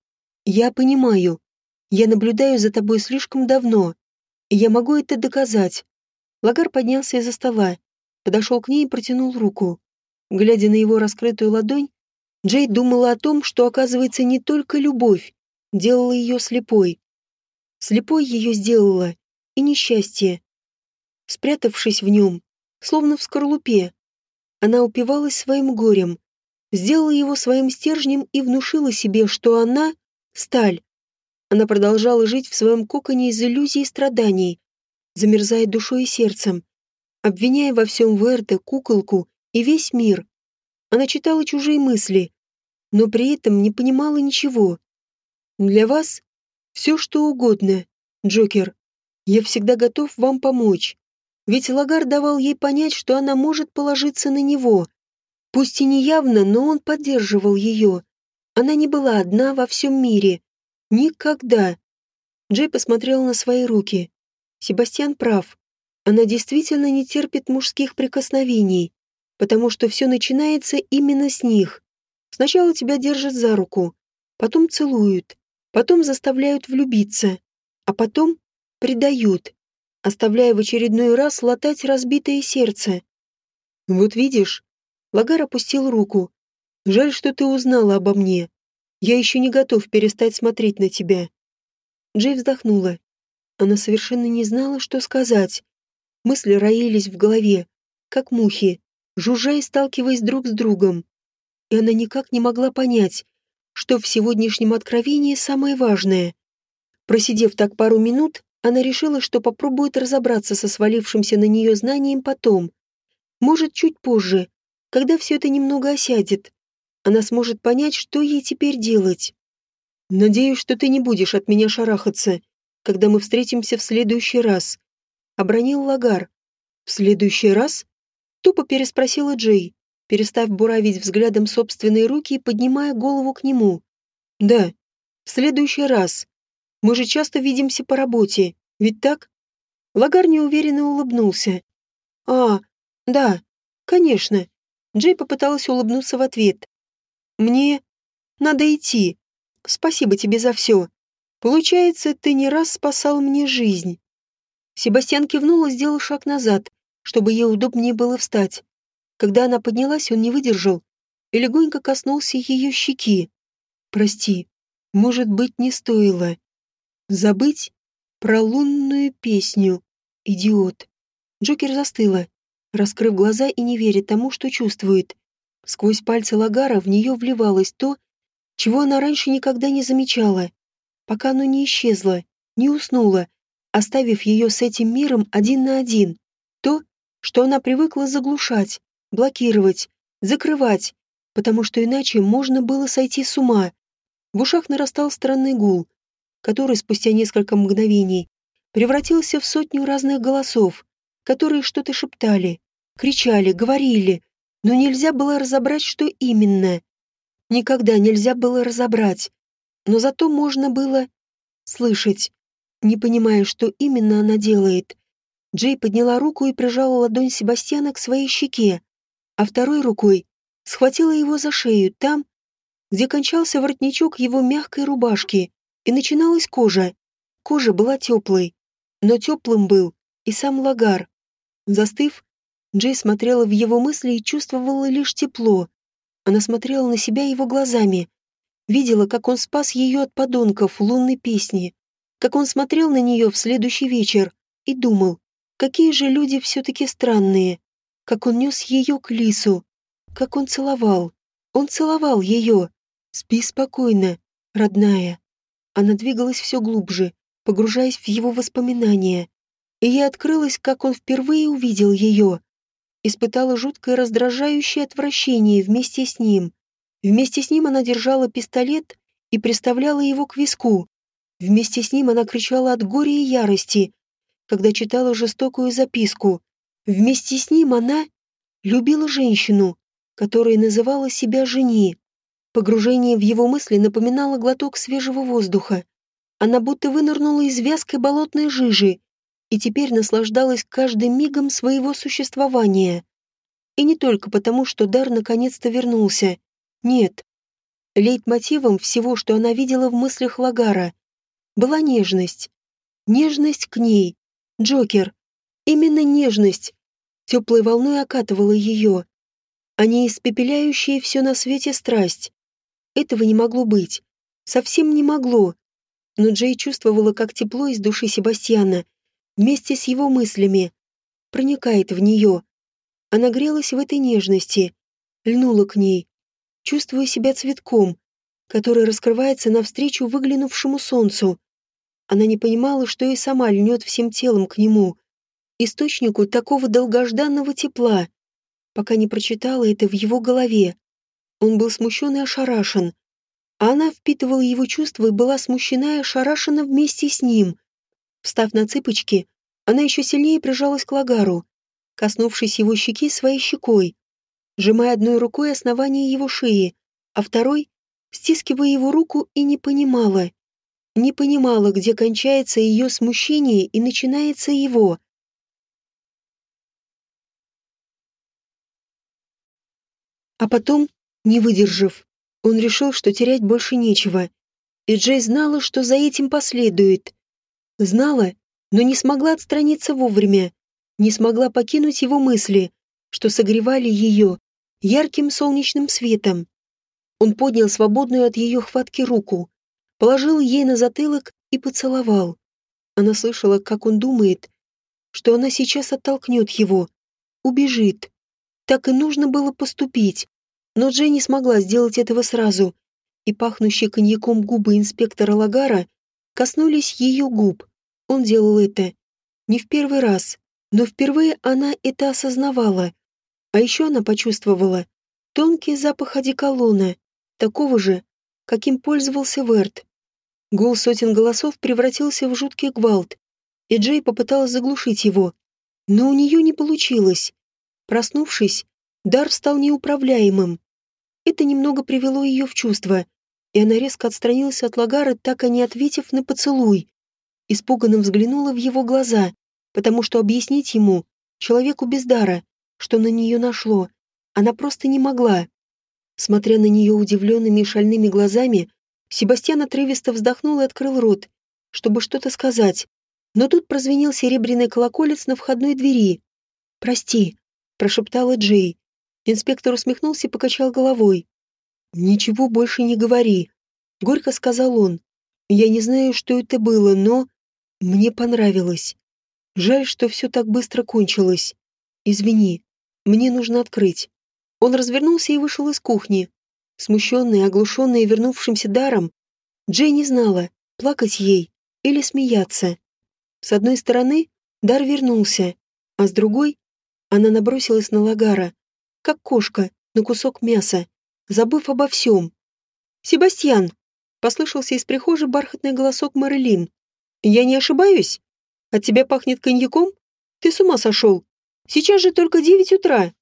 Я понимаю. Я наблюдаю за тобой слишком давно. Я могу это доказать. Лагар поднялся из-за стола, подошел к ней и протянул руку. Глядя на его раскрытую ладонь, Джей думала о том, что, оказывается, не только любовь делала ее слепой. Слепой ее сделала и несчастье. Спрятавшись в нем, словно в скорлупе, она упивалась своим горем, сделала его своим стержнем и внушила себе, что она — сталь, она продолжала жить в своем коконе из иллюзий и страданий, замерзая душой и сердцем, обвиняя во всем Верде, куколку и весь мир. Она читала чужие мысли, но при этом не понимала ничего. Для вас все что угодно, Джокер. Я всегда готов вам помочь. Ведь Лагар давал ей понять, что она может положиться на него. Пусть и не явно, но он поддерживал ее. Она не была одна во всем мире. Никогда. Джей посмотрел на свои руки. Себастьян прав. Она действительно не терпит мужских прикосновений, потому что все начинается именно с них. Сначала тебя держат за руку, потом целуют, потом заставляют влюбиться, а потом предают, оставляя в очередной раз латать разбитое сердце. Вот видишь, Лагар опустил руку. Жаль, что ты узнала обо мне. Я еще не готов перестать смотреть на тебя». Джей вздохнула. Она совершенно не знала, что сказать. Мысли роились в голове, как мухи, жужжа и сталкиваясь друг с другом. И она никак не могла понять, что в сегодняшнем откровении самое важное. Просидев так пару минут, она решила, что попробует разобраться со свалившимся на нее знанием потом. Может, чуть позже, когда все это немного осядет она сможет понять, что ей теперь делать. Надеюсь, что ты не будешь от меня шарахаться, когда мы встретимся в следующий раз. Обронил Лагар. В следующий раз? Тупо переспросила Джей, перестав буравить взглядом собственные руки и поднимая голову к нему. Да, в следующий раз. Мы же часто видимся по работе, ведь так? Лагар неуверенно улыбнулся. А, да, конечно. Джей попыталась улыбнуться в ответ, мне надо идти. Спасибо тебе за все. Получается, ты не раз спасал мне жизнь. Себастьян кивнул и сделал шаг назад, чтобы ей удобнее было встать. Когда она поднялась, он не выдержал и легонько коснулся ее щеки. «Прости, может быть, не стоило. Забыть про лунную песню, идиот». Джокер застыла, раскрыв глаза и не веря тому, что чувствует. Сквозь пальцы Лагара в нее вливалось то, чего она раньше никогда не замечала, пока оно не исчезло, не уснуло, оставив ее с этим миром один на один. То, что она привыкла заглушать, блокировать, закрывать, потому что иначе можно было сойти с ума. В ушах нарастал странный гул, который спустя несколько мгновений превратился в сотню разных голосов, которые что-то шептали, кричали, говорили, но нельзя было разобрать, что именно. Никогда нельзя было разобрать, но зато можно было слышать. Не понимая, что именно она делает, Джей подняла руку и прижала ладонь Себастьяна к своей щеке, а второй рукой схватила его за шею там, где кончался воротничок его мягкой рубашки, и начиналась кожа. Кожа была теплой, но теплым был и сам лагар. Застыв, Джей смотрела в его мысли и чувствовала лишь тепло. Она смотрела на себя его глазами, видела, как он спас ее от подонков лунной песни, как он смотрел на нее в следующий вечер и думал, какие же люди все-таки странные, как он нес ее к лису, как он целовал. Он целовал ее. Спи спокойно, родная. Она двигалась все глубже, погружаясь в его воспоминания. И ей открылось, как он впервые увидел ее. Испытала жуткое раздражающее отвращение вместе с ним. Вместе с ним она держала пистолет и приставляла его к виску. Вместе с ним она кричала от горя и ярости, когда читала жестокую записку. Вместе с ним она любила женщину, которая называла себя жени. Погружение в его мысли напоминало глоток свежего воздуха. Она будто вынырнула из вязкой болотной жижи и теперь наслаждалась каждым мигом своего существования. И не только потому, что дар наконец-то вернулся. Нет. Лейтмотивом всего, что она видела в мыслях Лагара, была нежность. Нежность к ней. Джокер. Именно нежность. Теплой волной окатывала ее, а не испепеляющая все на свете страсть. Этого не могло быть. Совсем не могло. Но Джей чувствовала, как тепло из души Себастьяна, вместе с его мыслями, проникает в нее. Она грелась в этой нежности, льнула к ней, чувствуя себя цветком, который раскрывается навстречу выглянувшему солнцу. Она не понимала, что и сама льнет всем телом к нему, источнику такого долгожданного тепла, пока не прочитала это в его голове. Он был смущен и ошарашен, а она впитывала его чувства и была смущена и ошарашена вместе с ним. Встав на цыпочки, она еще сильнее прижалась к Лагару, коснувшись его щеки своей щекой, сжимая одной рукой основание его шеи, а второй стискивая его руку и не понимала. Не понимала, где кончается ее смущение и начинается его. А потом, не выдержав, он решил, что терять больше нечего. И Джей знала, что за этим последует. Знала, но не смогла отстраниться вовремя, не смогла покинуть его мысли, что согревали ее ярким солнечным светом. Он поднял свободную от ее хватки руку, положил ей на затылок и поцеловал. Она слышала, как он думает, что она сейчас оттолкнет его, убежит. Так и нужно было поступить. Но Джей не смогла сделать этого сразу, и пахнущие коньяком губы инспектора Лагара коснулись ее губ. Он делал это не в первый раз, но впервые она это осознавала. А еще она почувствовала тонкий запах одеколона, такого же, каким пользовался Верт. Гул сотен голосов превратился в жуткий гвалт, и Джей попыталась заглушить его, но у нее не получилось. Проснувшись, дар стал неуправляемым. Это немного привело ее в чувство, и она резко отстранилась от Лагара, так и не ответив на поцелуй. Испуганно взглянула в его глаза, потому что объяснить ему, человеку без дара, что на нее нашло, она просто не могла. Смотря на нее удивленными и шальными глазами, Себастьян отрывисто вздохнул и открыл рот, чтобы что-то сказать. Но тут прозвенел серебряный колоколец на входной двери. «Прости», прошептала Джей. Инспектор усмехнулся и покачал головой. «Ничего больше не говори», — горько сказал он. «Я не знаю, что это было, но мне понравилось. Жаль, что все так быстро кончилось. Извини, мне нужно открыть». Он развернулся и вышел из кухни. Смущенная, оглушенная вернувшимся даром, Джей не знала, плакать ей или смеяться. С одной стороны, дар вернулся, а с другой она набросилась на Лагара, как кошка на кусок мяса, забыв обо всем. «Себастьян!» — послышался из прихожей бархатный голосок Мэрилин. «Я не ошибаюсь? От тебя пахнет коньяком? Ты с ума сошел? Сейчас же только девять утра!»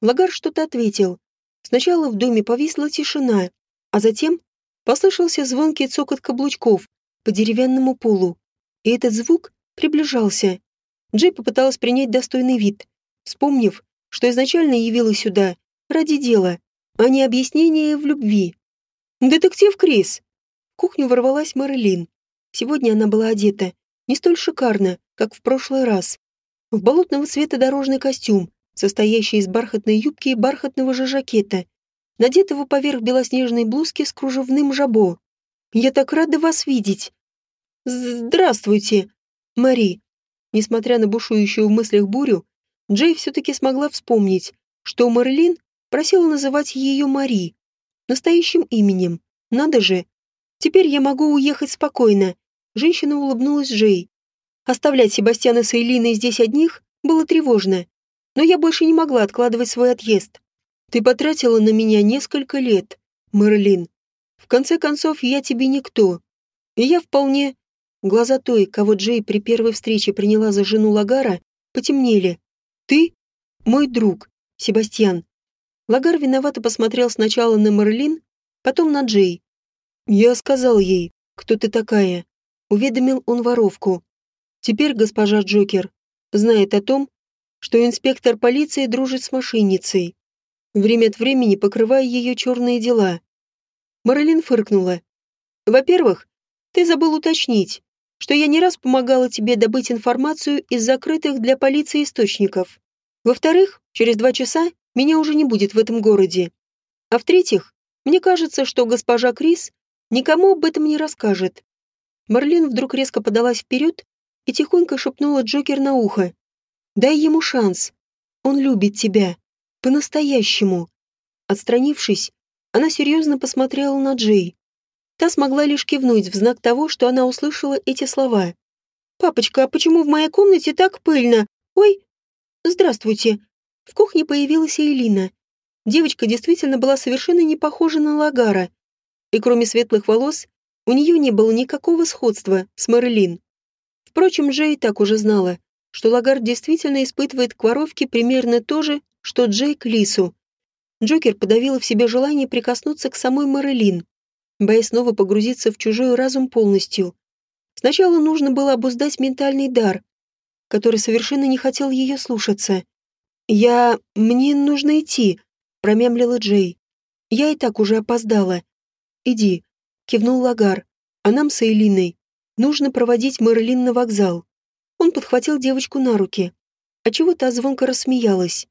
Лагар что-то ответил. Сначала в доме повисла тишина, а затем послышался звонкий цокот каблучков по деревянному полу. И этот звук приближался. Джей попыталась принять достойный вид, вспомнив, что изначально явилась сюда ради дела, а не объяснения в любви. «Детектив Крис!» В кухню ворвалась Мэрилин. Сегодня она была одета не столь шикарно, как в прошлый раз. В болотного цвета дорожный костюм, состоящий из бархатной юбки и бархатного же жакета, надетого поверх белоснежной блузки с кружевным жабо. «Я так рада вас видеть!» «Здравствуйте, Мари!» Несмотря на бушующую в мыслях бурю, Джей все-таки смогла вспомнить, что Марлин просила называть ее Мари, настоящим именем. Надо же. Теперь я могу уехать спокойно. Женщина улыбнулась Джей. Оставлять Себастьяна с Эйлиной здесь одних было тревожно. Но я больше не могла откладывать свой отъезд. Ты потратила на меня несколько лет, Мерлин. В конце концов, я тебе никто. И я вполне... Глаза той, кого Джей при первой встрече приняла за жену Лагара, потемнели. Ты мой друг, Себастьян. Лагар виновато посмотрел сначала на Мерлин, потом на Джей. «Я сказал ей, кто ты такая», — уведомил он воровку. «Теперь госпожа Джокер знает о том, что инспектор полиции дружит с мошенницей, время от времени покрывая ее черные дела». Мерлин фыркнула. «Во-первых, ты забыл уточнить, что я не раз помогала тебе добыть информацию из закрытых для полиции источников. Во-вторых, через два часа меня уже не будет в этом городе. А в-третьих, мне кажется, что госпожа Крис никому об этом не расскажет. Марлин вдруг резко подалась вперед и тихонько шепнула Джокер на ухо. «Дай ему шанс. Он любит тебя. По-настоящему». Отстранившись, она серьезно посмотрела на Джей. Та смогла лишь кивнуть в знак того, что она услышала эти слова. «Папочка, а почему в моей комнате так пыльно? Ой, здравствуйте. В кухне появилась Элина. Девочка действительно была совершенно не похожа на Лагара. И кроме светлых волос, у нее не было никакого сходства с Мэрилин. Впрочем, Джей так уже знала, что Лагар действительно испытывает к воровке примерно то же, что Джей к Лису. Джокер подавила в себе желание прикоснуться к самой Мэрилин, боясь снова погрузиться в чужой разум полностью. Сначала нужно было обуздать ментальный дар, который совершенно не хотел ее слушаться. «Я... мне нужно идти», — промямлила Джей. «Я и так уже опоздала». «Иди», — кивнул Лагар. «А нам с Эйлиной нужно проводить Мэрилин на вокзал». Он подхватил девочку на руки. А чего та звонко рассмеялась.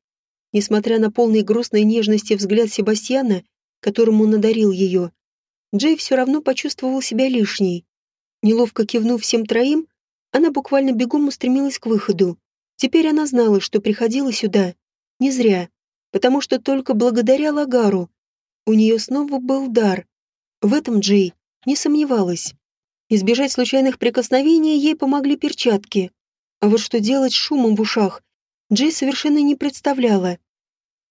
Несмотря на полный грустной нежности взгляд Себастьяна, которому он одарил ее, Джей все равно почувствовал себя лишней. Неловко кивнув всем троим, она буквально бегом устремилась к выходу. Теперь она знала, что приходила сюда не зря, потому что только благодаря Лагару у нее снова был дар. В этом Джей не сомневалась. Избежать случайных прикосновений ей помогли перчатки. А вот что делать с шумом в ушах, Джей совершенно не представляла.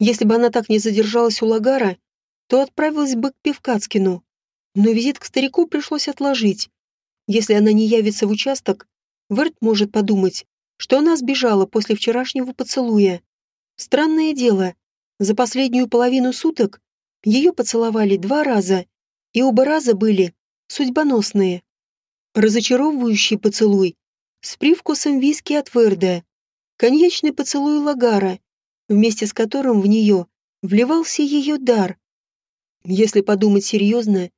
Если бы она так не задержалась у Лагара, то отправилась бы к Певкацкину. Но визит к старику пришлось отложить. Если она не явится в участок, Верт может подумать, что она сбежала после вчерашнего поцелуя. Странное дело, за последнюю половину суток ее поцеловали два раза, и оба раза были судьбоносные. Разочаровывающий поцелуй с привкусом виски от Верда, конечный поцелуй Лагара, вместе с которым в нее вливался ее дар. Если подумать серьезно,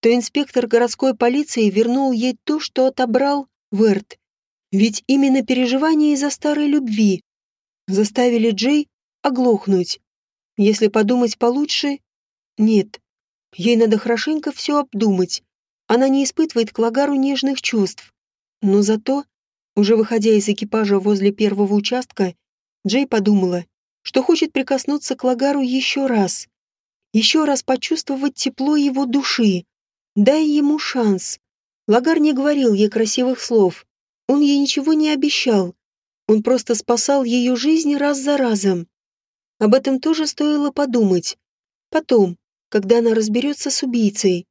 то инспектор городской полиции вернул ей то, что отобрал Верт. Ведь именно переживания из-за старой любви заставили Джей оглохнуть. Если подумать получше, нет. Ей надо хорошенько все обдумать. Она не испытывает к Лагару нежных чувств. Но зато, уже выходя из экипажа возле первого участка, Джей подумала, что хочет прикоснуться к Лагару еще раз. Еще раз почувствовать тепло его души. Дай ему шанс. Лагар не говорил ей красивых слов, Он ей ничего не обещал. Он просто спасал ее жизнь раз за разом. Об этом тоже стоило подумать. Потом, когда она разберется с убийцей.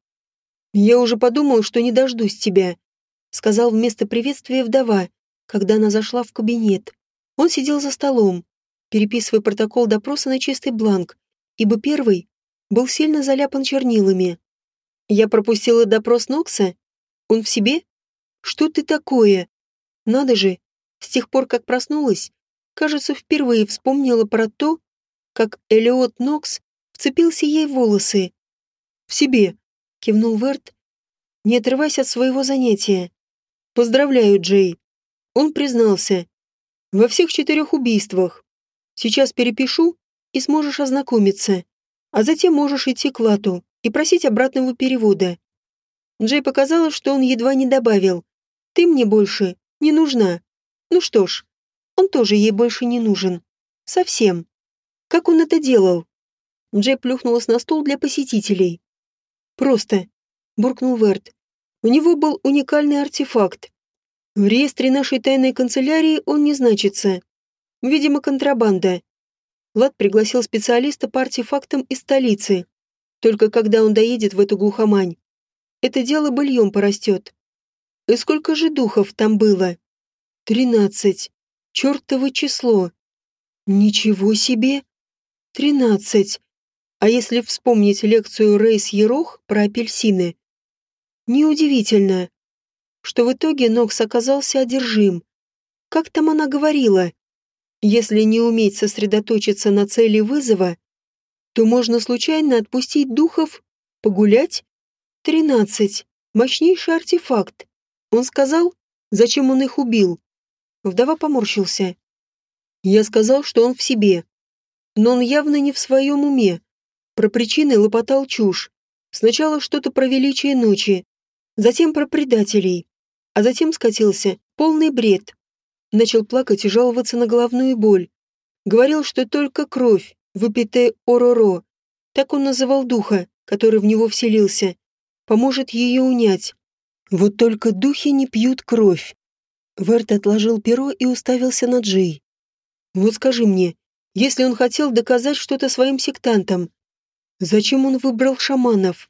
«Я уже подумал, что не дождусь тебя», — сказал вместо приветствия вдова, когда она зашла в кабинет. Он сидел за столом, переписывая протокол допроса на чистый бланк, ибо первый был сильно заляпан чернилами. «Я пропустила допрос Нокса? Он в себе? Что ты такое? Надо же, с тех пор, как проснулась, кажется, впервые вспомнила про то, как Элиот Нокс вцепился ей в волосы. «В себе», — кивнул Верт, не отрываясь от своего занятия. «Поздравляю, Джей». Он признался. «Во всех четырех убийствах. Сейчас перепишу, и сможешь ознакомиться. А затем можешь идти к Лату и просить обратного перевода». Джей показалось, что он едва не добавил. «Ты мне больше не нужна». Ну что ж, он тоже ей больше не нужен. Совсем. Как он это делал? Джей плюхнулась на стул для посетителей. Просто, буркнул Верт. У него был уникальный артефакт. В реестре нашей тайной канцелярии он не значится. Видимо, контрабанда. Лад пригласил специалиста по артефактам из столицы. Только когда он доедет в эту глухомань, это дело быльем порастет. И сколько же духов там было? Тринадцать. Чёртово число. Ничего себе. Тринадцать. А если вспомнить лекцию Рейс Ерох про апельсины? Неудивительно, что в итоге Нокс оказался одержим. Как там она говорила? Если не уметь сосредоточиться на цели вызова, то можно случайно отпустить духов, погулять? Тринадцать. Мощнейший артефакт. Он сказал, зачем он их убил. Вдова поморщился. Я сказал, что он в себе. Но он явно не в своем уме. Про причины лопотал чушь. Сначала что-то про величие ночи, затем про предателей, а затем скатился полный бред. Начал плакать и жаловаться на головную боль. Говорил, что только кровь, выпитая Ороро, так он называл духа, который в него вселился, поможет ее унять. Вот только духи не пьют кровь. Верт отложил перо и уставился на Джей. «Вот скажи мне, если он хотел доказать что-то своим сектантам, зачем он выбрал шаманов?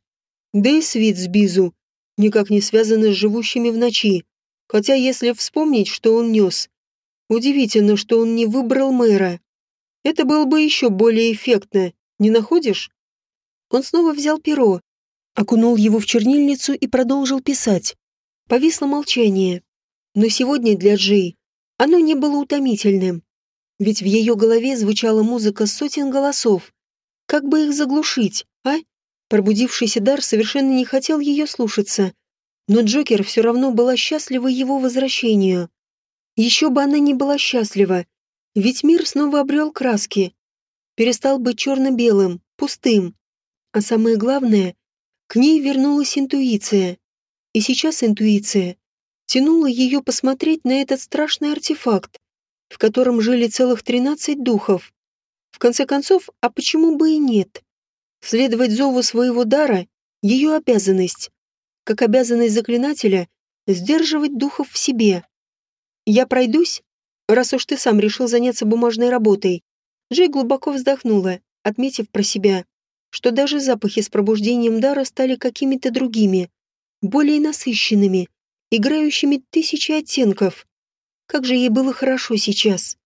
Да и свит с Бизу, никак не связаны с живущими в ночи. Хотя если вспомнить, что он нес, удивительно, что он не выбрал мэра. Это было бы еще более эффектно, не находишь?» Он снова взял перо, окунул его в чернильницу и продолжил писать. Повисло молчание. Но сегодня для Джей оно не было утомительным. Ведь в ее голове звучала музыка сотен голосов. Как бы их заглушить, а? Пробудившийся дар совершенно не хотел ее слушаться. Но Джокер все равно была счастлива его возвращению. Еще бы она не была счастлива, ведь мир снова обрел краски. Перестал быть черно-белым, пустым. А самое главное, к ней вернулась интуиция. И сейчас интуиция тянуло ее посмотреть на этот страшный артефакт, в котором жили целых тринадцать духов. В конце концов, а почему бы и нет? Следовать зову своего дара — ее обязанность, как обязанность заклинателя — сдерживать духов в себе. Я пройдусь, раз уж ты сам решил заняться бумажной работой. Джей глубоко вздохнула, отметив про себя, что даже запахи с пробуждением дара стали какими-то другими, более насыщенными, играющими тысячи оттенков. Как же ей было хорошо сейчас.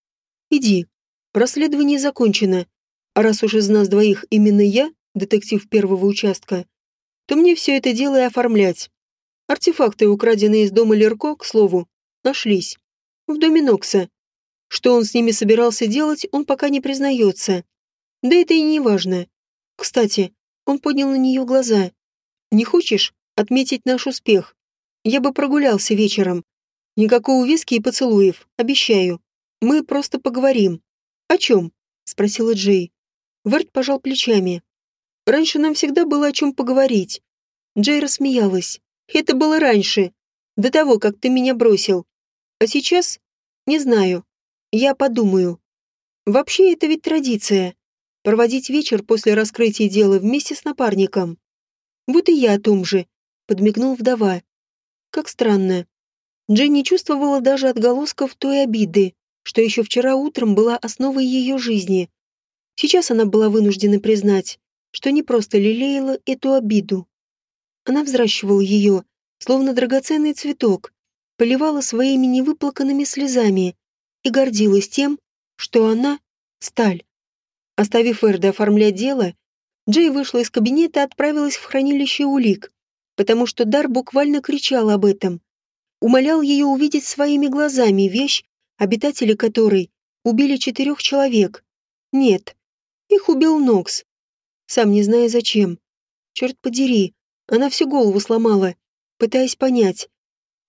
Иди. Расследование закончено. А раз уж из нас двоих именно я, детектив первого участка, то мне все это дело и оформлять. Артефакты, украденные из дома Лерко, к слову, нашлись. В доме Нокса. Что он с ними собирался делать, он пока не признается. Да это и не важно. Кстати, он поднял на нее глаза. Не хочешь отметить наш успех? Я бы прогулялся вечером. Никакого виски и поцелуев, обещаю. Мы просто поговорим. О чем? Спросила Джей. Верт пожал плечами. Раньше нам всегда было о чем поговорить. Джей рассмеялась. Это было раньше, до того, как ты меня бросил. А сейчас? Не знаю. Я подумаю. Вообще, это ведь традиция. Проводить вечер после раскрытия дела вместе с напарником. Вот и я о том же, подмигнул вдова. Как странно. Дженни чувствовала даже отголосков той обиды, что еще вчера утром была основой ее жизни. Сейчас она была вынуждена признать, что не просто лелеяла эту обиду. Она взращивала ее, словно драгоценный цветок, поливала своими невыплаканными слезами и гордилась тем, что она — сталь. Оставив Эрда оформлять дело, Джей вышла из кабинета и отправилась в хранилище улик, потому что Дар буквально кричал об этом. Умолял ее увидеть своими глазами вещь, обитатели которой убили четырех человек. Нет, их убил Нокс. Сам не зная зачем. Черт подери, она всю голову сломала, пытаясь понять,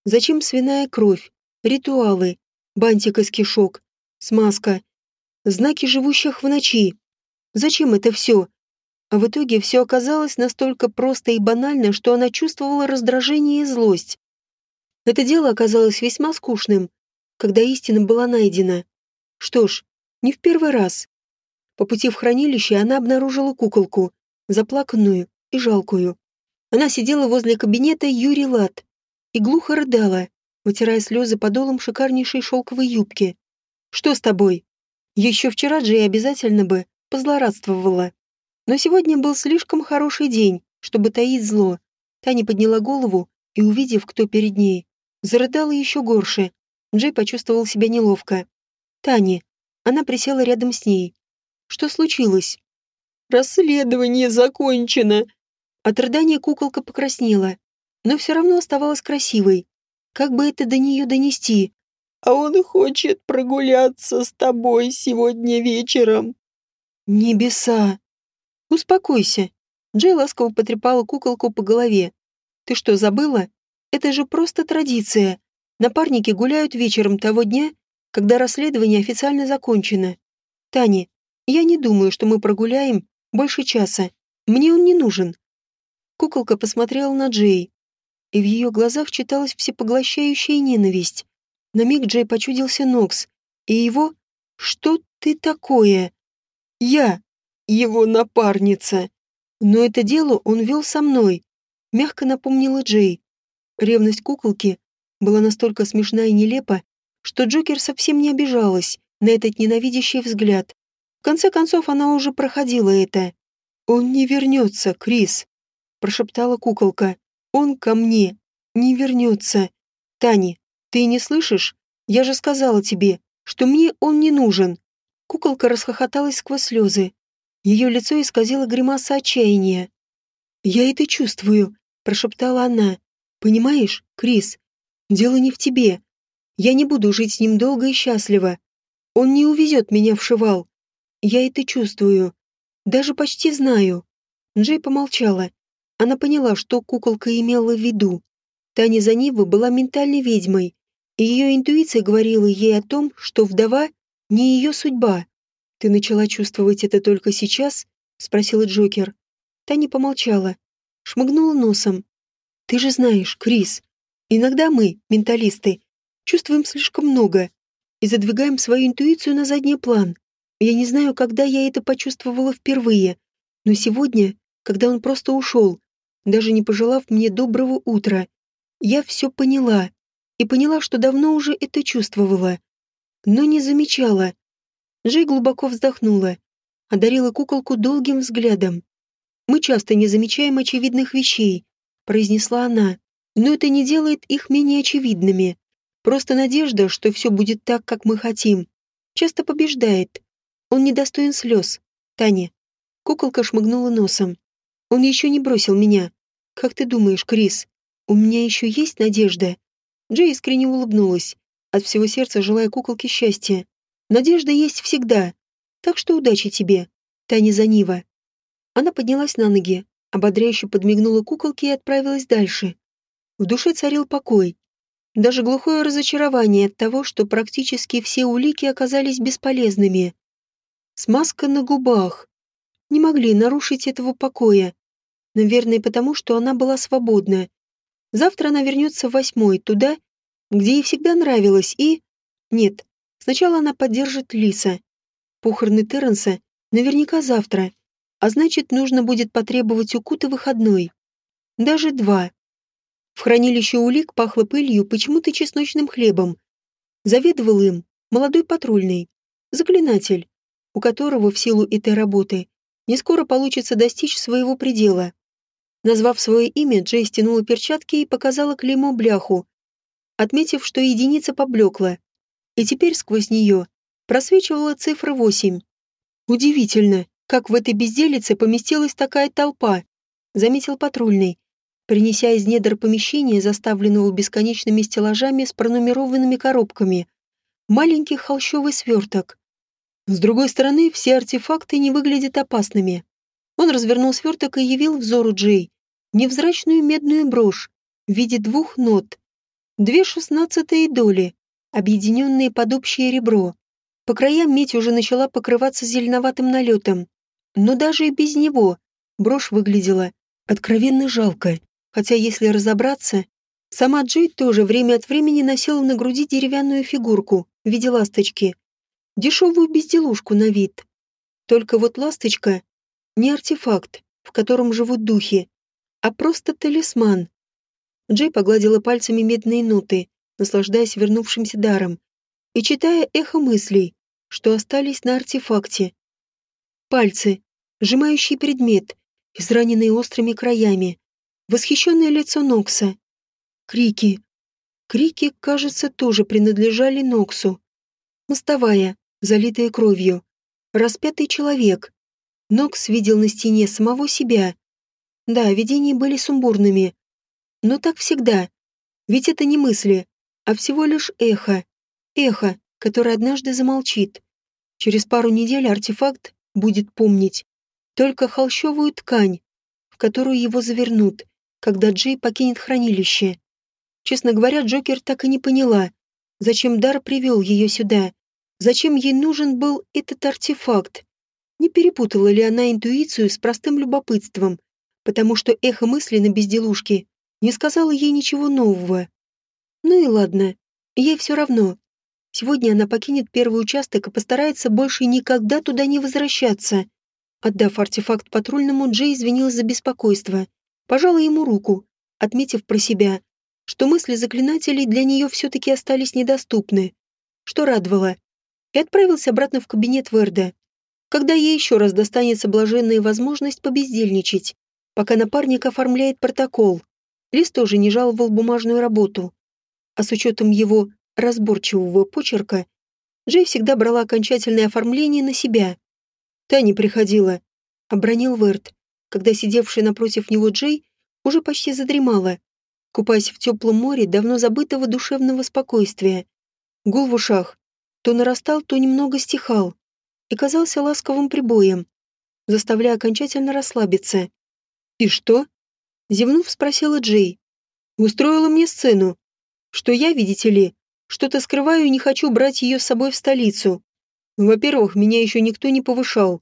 зачем свиная кровь, ритуалы, бантик из кишок, смазка, знаки живущих в ночи. Зачем это все? А в итоге все оказалось настолько просто и банально, что она чувствовала раздражение и злость. Это дело оказалось весьма скучным, когда истина была найдена. Что ж, не в первый раз. По пути в хранилище она обнаружила куколку, заплаканную и жалкую. Она сидела возле кабинета Юрий Лат и глухо рыдала, вытирая слезы подолом шикарнейшей шелковой юбки. «Что с тобой?» Еще вчера Джей обязательно бы позлорадствовала. Но сегодня был слишком хороший день, чтобы таить зло. Таня подняла голову и, увидев, кто перед ней, зарыдала еще горше. Джей почувствовал себя неловко. «Таня». Она присела рядом с ней. «Что случилось?» «Расследование закончено», от рыдания куколка покраснела, но все равно оставалась красивой. Как бы это до нее донести? «А он хочет прогуляться с тобой сегодня вечером». «Небеса!» «Успокойся». Джей ласково потрепала куколку по голове. «Ты что, забыла? Это же просто традиция. Напарники гуляют вечером того дня, когда расследование официально закончено. Таня, я не думаю, что мы прогуляем больше часа. Мне он не нужен. Куколка посмотрела на Джей, и в ее глазах читалась всепоглощающая ненависть. На миг Джей почудился Нокс, и его «Что ты такое?» «Я, его напарница!» «Но это дело он вел со мной», — мягко напомнила Джей. Ревность куколки была настолько смешна и нелепа, что Джокер совсем не обижалась на этот ненавидящий взгляд. В конце концов, она уже проходила это. «Он не вернется, Крис», прошептала куколка. «Он ко мне. Не вернется. Тани, ты не слышишь? Я же сказала тебе, что мне он не нужен». Куколка расхохоталась сквозь слезы. Ее лицо исказило гримаса отчаяния. «Я это чувствую», — прошептала она. «Понимаешь, Крис, дело не в тебе. Я не буду жить с ним долго и счастливо. Он не увезет меня в Шивал. Я это чувствую. Даже почти знаю». Джей помолчала, она поняла, что куколка имела в виду. Таня Занива была ментальной ведьмой, и ее интуиция говорила ей о том, что вдова не ее судьба. «Ты начала чувствовать это только сейчас?» — спросила Джокер. Таня помолчала, шмыгнула носом. «Ты же знаешь, Крис, иногда мы, менталисты, чувствуем слишком много и задвигаем свою интуицию на задний план. Я не знаю, когда я это почувствовала впервые, но сегодня, когда он просто ушел, даже не пожелав мне доброго утра. Я все поняла. И поняла, что давно уже это чувствовала. Но не замечала. Джей глубоко вздохнула. Одарила куколку долгим взглядом. «Мы часто не замечаем очевидных вещей», — произнесла она. «Но это не делает их менее очевидными. Просто надежда, что все будет так, как мы хотим, часто побеждает. Он недостоин слез. Таня». Куколка шмыгнула носом. Он еще не бросил меня. Как ты думаешь, Крис, у меня еще есть надежда?» Джей искренне улыбнулась, от всего сердца желая куколке счастья. «Надежда есть всегда. Так что удачи тебе, Таня Занива». Она поднялась на ноги, ободряюще подмигнула куколке и отправилась дальше. В душе царил покой. Даже глухое разочарование от того, что практически все улики оказались бесполезными. Смазка на губах. Не могли нарушить этого покоя. Наверное, потому что она была свободна. Завтра она вернется в восьмой, туда, где ей всегда нравилось, и... Нет, сначала она поддержит Лиса. Похороны Терренса наверняка завтра, а значит, нужно будет потребовать у Кута выходной. Даже два. В хранилище улик пахло пылью, почему-то чесночным хлебом. Заведовал им молодой патрульный, заклинатель, у которого в силу этой работы не скоро получится достичь своего предела. Назвав свое имя, Джей стянула перчатки и показала клеймо бляху, отметив, что единица поблекла, и теперь сквозь нее просвечивала цифра 8. Удивительно, как в этой безделице поместилась такая толпа, заметил патрульный, принеся из недр помещения, заставленного бесконечными стеллажами с пронумерованными коробками, маленький холщовый сверток. С другой стороны, все артефакты не выглядят опасными. Он развернул сверток и явил взору Джей невзрачную медную брошь в виде двух нот. Две шестнадцатые доли, объединенные под общее ребро. По краям медь уже начала покрываться зеленоватым налетом. Но даже и без него брошь выглядела откровенно жалко. Хотя, если разобраться, сама Джей тоже время от времени носила на груди деревянную фигурку в виде ласточки. Дешевую безделушку на вид. Только вот ласточка не артефакт, в котором живут духи, а просто талисман. Джей погладила пальцами медные ноты, наслаждаясь вернувшимся даром, и читая эхо мыслей, что остались на артефакте. Пальцы, сжимающий предмет, израненный острыми краями, восхищенное лицо Нокса. Крики. Крики, кажется, тоже принадлежали Ноксу. Мостовая, залитая кровью. Распятый человек. Нокс видел на стене самого себя. Да, видения были сумбурными. Но так всегда. Ведь это не мысли, а всего лишь эхо. Эхо, которое однажды замолчит. Через пару недель артефакт будет помнить только холщовую ткань, в которую его завернут, когда Джей покинет хранилище. Честно говоря, Джокер так и не поняла, зачем Дар привел ее сюда, зачем ей нужен был этот артефакт. Не перепутала ли она интуицию с простым любопытством, потому что эхо мысли на безделушке не сказала ей ничего нового. Ну и ладно, ей все равно. Сегодня она покинет первый участок и постарается больше никогда туда не возвращаться. Отдав артефакт патрульному, Джей извинилась за беспокойство. Пожала ему руку, отметив про себя, что мысли заклинателей для нее все-таки остались недоступны, что радовало, и отправился обратно в кабинет Верда. Когда ей еще раз достанется блаженная возможность побездельничать, пока напарник оформляет протокол. Лис тоже не жаловал бумажную работу. А с учетом его разборчивого почерка, Джей всегда брала окончательное оформление на себя. «Та не приходила», — обронил Верт, когда сидевший напротив него Джей уже почти задремала, купаясь в теплом море давно забытого душевного спокойствия. Гул в ушах то нарастал, то немного стихал и казался ласковым прибоем, заставляя окончательно расслабиться. «И что?» — зевнув, спросила Джей. «Устроила мне сцену, что я, видите ли, что-то скрываю и не хочу брать ее с собой в столицу. Во-первых, меня еще никто не повышал.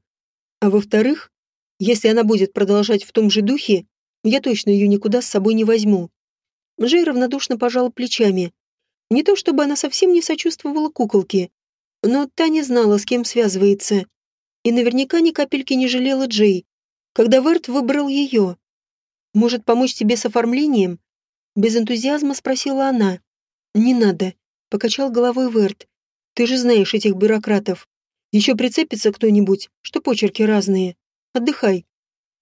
А во-вторых, если она будет продолжать в том же духе, я точно ее никуда с собой не возьму. Джей равнодушно пожала плечами. Не то чтобы она совсем не сочувствовала куколке, но та не знала, с кем связывается. И наверняка ни капельки не жалела Джей, когда Верт выбрал ее. «Может, помочь тебе с оформлением?» Без энтузиазма спросила она. «Не надо», — покачал головой Верт. «Ты же знаешь этих бюрократов. Еще прицепится кто-нибудь, что почерки разные. Отдыхай.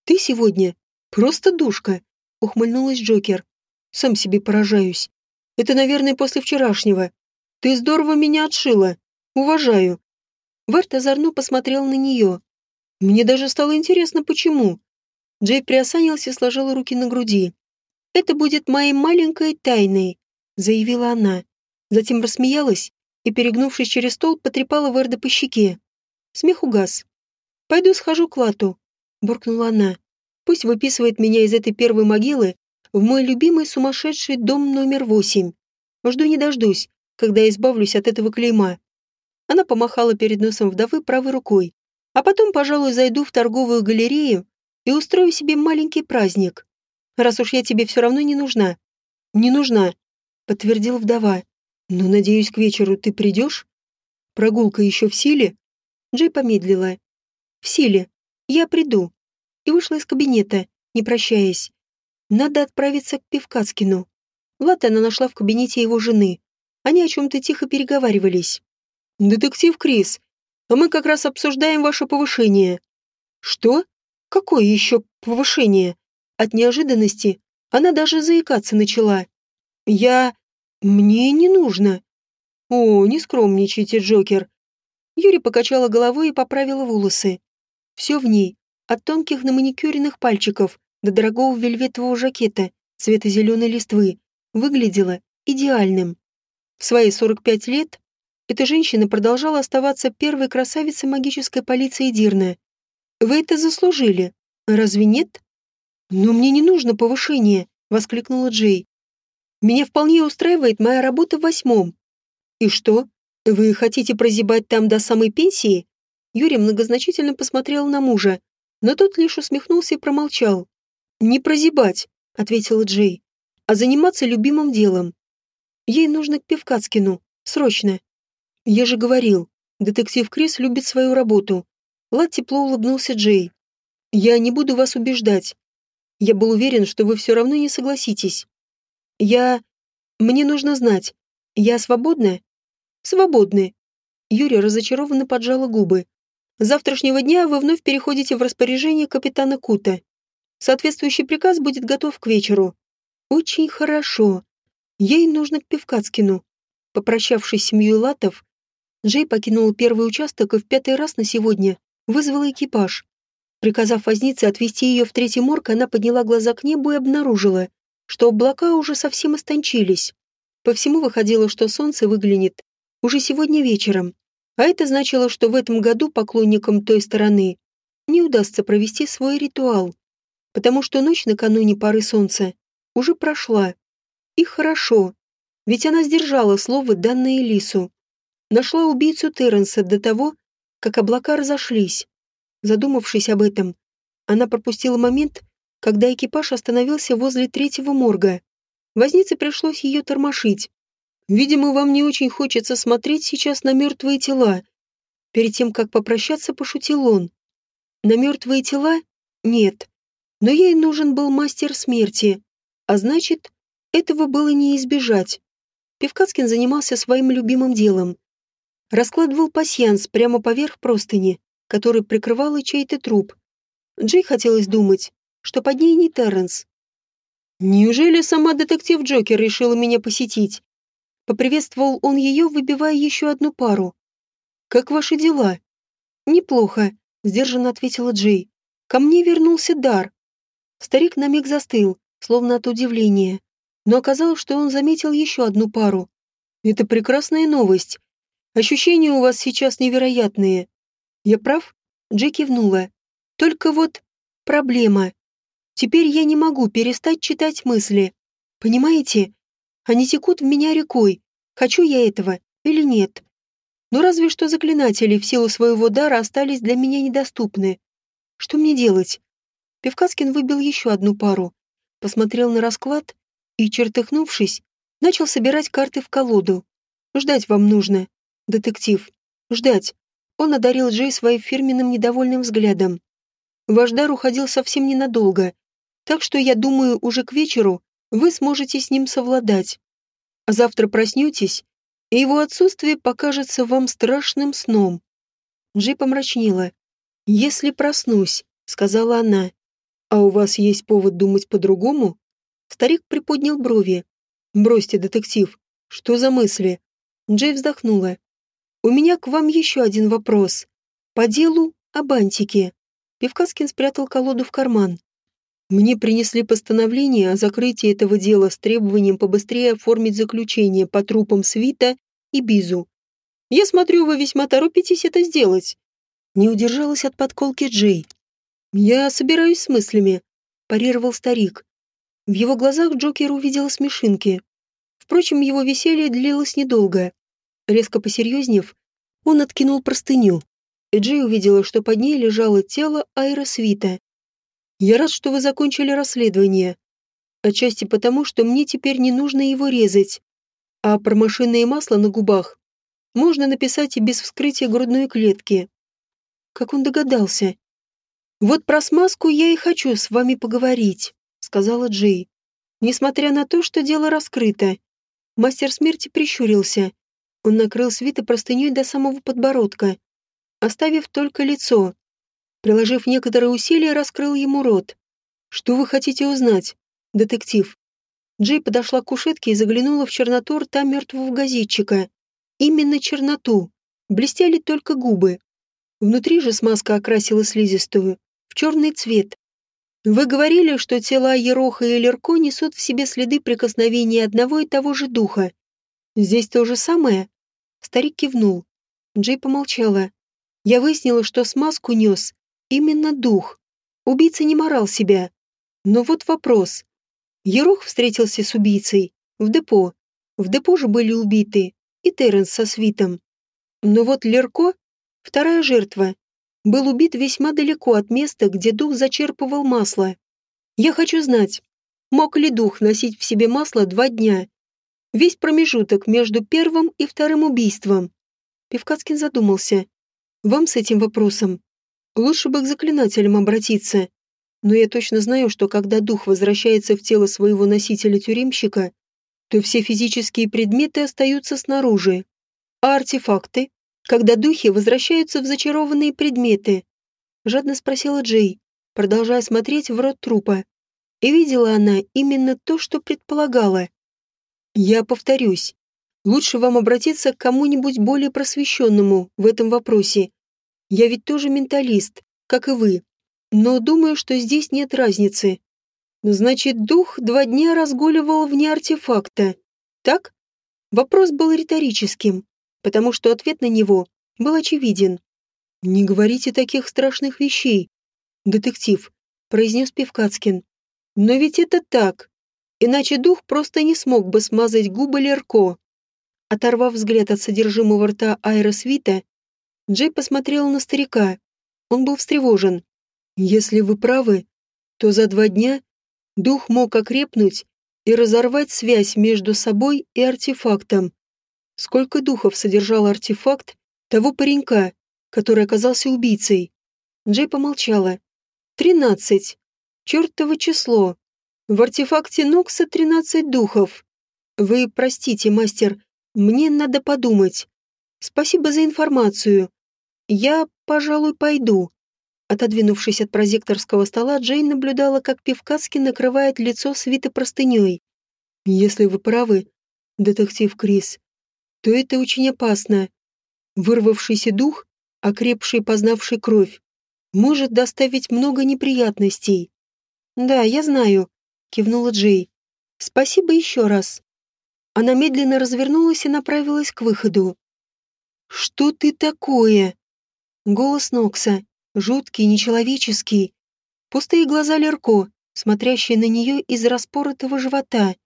Ты сегодня просто душка», — ухмыльнулась Джокер. «Сам себе поражаюсь. Это, наверное, после вчерашнего. Ты здорово меня отшила. Уважаю». Верт озорно посмотрел на нее. Мне даже стало интересно, почему. Джей приосанился и сложил руки на груди. «Это будет моей маленькой тайной», — заявила она. Затем рассмеялась и, перегнувшись через стол, потрепала Верда по щеке. Смех угас. «Пойду схожу к Лату», — буркнула она. «Пусть выписывает меня из этой первой могилы в мой любимый сумасшедший дом номер восемь. Жду не дождусь, когда избавлюсь от этого клейма». Она помахала перед носом вдовы правой рукой. «А потом, пожалуй, зайду в торговую галерею и устрою себе маленький праздник раз уж я тебе все равно не нужна». «Не нужна», — подтвердил вдова. «Но, надеюсь, к вечеру ты придешь? Прогулка еще в силе?» Джей помедлила. «В силе. Я приду». И вышла из кабинета, не прощаясь. «Надо отправиться к Певкацкину. Латте она нашла в кабинете его жены. Они о чем-то тихо переговаривались. «Детектив Крис, а мы как раз обсуждаем ваше повышение». «Что? Какое еще повышение?» От неожиданности она даже заикаться начала. «Я... мне не нужно». «О, не скромничайте, Джокер». Юри покачала головой и поправила волосы. Все в ней, от тонких на маникюренных пальчиков до дорогого вельветового жакета цвета зеленой листвы, выглядело идеальным. В свои 45 лет эта женщина продолжала оставаться первой красавицей магической полиции Дирна. Вы это заслужили, разве нет? Но мне не нужно повышение, воскликнула Джей. Меня вполне устраивает моя работа в восьмом. И что? Вы хотите прозябать там до самой пенсии? Юрий многозначительно посмотрел на мужа, но тот лишь усмехнулся и промолчал. «Не прозябать», — ответила Джей, — «а заниматься любимым делом. Ей нужно к Певкацкину. Срочно. Я же говорил, детектив Крис любит свою работу. Лад тепло улыбнулся Джей. Я не буду вас убеждать. Я был уверен, что вы все равно не согласитесь. Я... Мне нужно знать. Я свободна? Свободны. Юрия разочарованно поджала губы. Завтрашнего дня вы вновь переходите в распоряжение капитана Кута. Соответствующий приказ будет готов к вечеру. Очень хорошо. Ей нужно к Певкацкину. Попрощавшись с семьей Латов, Джей покинула первый участок и в пятый раз на сегодня вызвала экипаж. Приказав вознице отвезти ее в третий морг, она подняла глаза к небу и обнаружила, что облака уже совсем истончились. По всему выходило, что солнце выглянет уже сегодня вечером. А это значило, что в этом году поклонникам той стороны не удастся провести свой ритуал, потому что ночь накануне пары солнца уже прошла. И хорошо, ведь она сдержала слово, данное Лису. Нашла убийцу Терренса до того, как облака разошлись. Задумавшись об этом, она пропустила момент, когда экипаж остановился возле третьего морга. Вознице пришлось ее тормошить. Видимо, вам не очень хочется смотреть сейчас на мертвые тела. Перед тем, как попрощаться, пошутил он. На мертвые тела? Нет. Но ей нужен был мастер смерти. А значит, этого было не избежать. Певкацкин занимался своим любимым делом. Раскладывал пасьянс прямо поверх простыни, который прикрывал и чей-то труп. Джей хотелось думать, что под ней не Терренс. «Неужели сама детектив Джокер решила меня посетить?» Поприветствовал он ее, выбивая еще одну пару. «Как ваши дела?» «Неплохо», — сдержанно ответила Джей. «Ко мне вернулся дар». Старик на миг застыл, словно от удивления. Но оказалось, что он заметил еще одну пару. «Это прекрасная новость. Ощущения у вас сейчас невероятные. Я прав?» Джей кивнула. «Только вот проблема. Теперь я не могу перестать читать мысли. Понимаете? Они текут в меня рекой. Хочу я этого или нет? Но разве что заклинатели в силу своего дара остались для меня недоступны. Что мне делать? Певкаскин выбил еще одну пару, посмотрел на расклад и, чертыхнувшись, начал собирать карты в колоду. Ждать вам нужно, детектив. Ждать. Он одарил Джей своим фирменным недовольным взглядом. Ваш дар уходил совсем ненадолго, так что, я думаю, уже к вечеру вы сможете с ним совладать. А завтра проснетесь, и его отсутствие покажется вам страшным сном. Джей помрачнела. «Если проснусь», — сказала она. «А у вас есть повод думать по-другому?» Старик приподнял брови. «Бросьте, детектив. Что за мысли?» Джей вздохнула. «У меня к вам еще один вопрос. По делу об антике». Певкаскин спрятал колоду в карман. Мне принесли постановление о закрытии этого дела с требованием побыстрее оформить заключение по трупам Свита и Бизу. Я смотрю, вы весьма торопитесь это сделать. Не удержалась от подколки Джей. Я собираюсь с мыслями, парировал старик. В его глазах Джокер увидел смешинки. Впрочем, его веселье длилось недолго. Резко посерьезнев, он откинул простыню. Джей увидела, что под ней лежало тело Айра Свита. Я рад, что вы закончили расследование. Отчасти потому, что мне теперь не нужно его резать. А про машинное масло на губах можно написать и без вскрытия грудной клетки. Как он догадался? Вот про смазку я и хочу с вами поговорить, сказала Джей. несмотря на то, что дело раскрыто. Мастер смерти прищурился. Он накрыл свита простыней до самого подбородка, оставив только лицо. Приложив некоторые усилия, раскрыл ему рот. «Что вы хотите узнать, детектив?» Джей подошла к кушетке и заглянула в черноту рта мертвого газетчика. Именно черноту. Блестели только губы. Внутри же смазка окрасила слизистую в черный цвет. Вы говорили, что тела Ероха и Лерко несут в себе следы прикосновения одного и того же духа. Здесь то же самое? Старик кивнул. Джей помолчала. Я выяснила, что смазку нес именно дух. Убийца не морал себя. Но вот вопрос. Ерох встретился с убийцей в депо. В депо же были убиты и Терренс со свитом. Но вот Лерко, вторая жертва, был убит весьма далеко от места, где дух зачерпывал масло. Я хочу знать, мог ли дух носить в себе масло два дня? Весь промежуток между первым и вторым убийством. Певкацкин задумался. Вам с этим вопросом лучше бы к заклинателям обратиться но я точно знаю, что когда дух возвращается в тело своего носителя-тюремщика, то все физические предметы остаются снаружи. А артефакты? Когда духи возвращаются в зачарованные предметы? Жадно спросила Джей, продолжая смотреть в рот трупа. И видела она именно то, что предполагала. Я повторюсь, лучше вам обратиться к кому-нибудь более просвещенному в этом вопросе. Я ведь тоже менталист, как и вы. Но думаю, что здесь нет разницы. Значит, дух два дня разгуливал вне артефакта. Так? Вопрос был риторическим, потому что ответ на него был очевиден. «Не говорите таких страшных вещей, детектив», — произнес Певкацкин. «Но ведь это так. Иначе дух просто не смог бы смазать губы Лерко». Оторвав взгляд от содержимого рта Айросвита, Джей посмотрел на старика. Он был встревожен. Если вы правы, то за два дня дух мог окрепнуть и разорвать связь между собой и артефактом. Сколько духов содержал артефакт того паренька, который оказался убийцей? Джей помолчала. Тринадцать. Чертово число. В артефакте Нокса тринадцать духов. Вы простите, мастер, мне надо подумать. Спасибо за информацию. Я, пожалуй, пойду. Отодвинувшись от прозекторского стола, Джейн наблюдала, как Пивкацкий накрывает лицо свиты простыней. «Если вы правы, детектив Крис, то это очень опасно. Вырвавшийся дух, окрепший познавший кровь, может доставить много неприятностей». «Да, я знаю», — кивнула Джей. «Спасибо еще раз». Она медленно развернулась и направилась к выходу. «Что ты такое?» Голос Нокса, жуткий, нечеловеческий. Пустые глаза Лерко, смотрящие на нее из распоротого живота.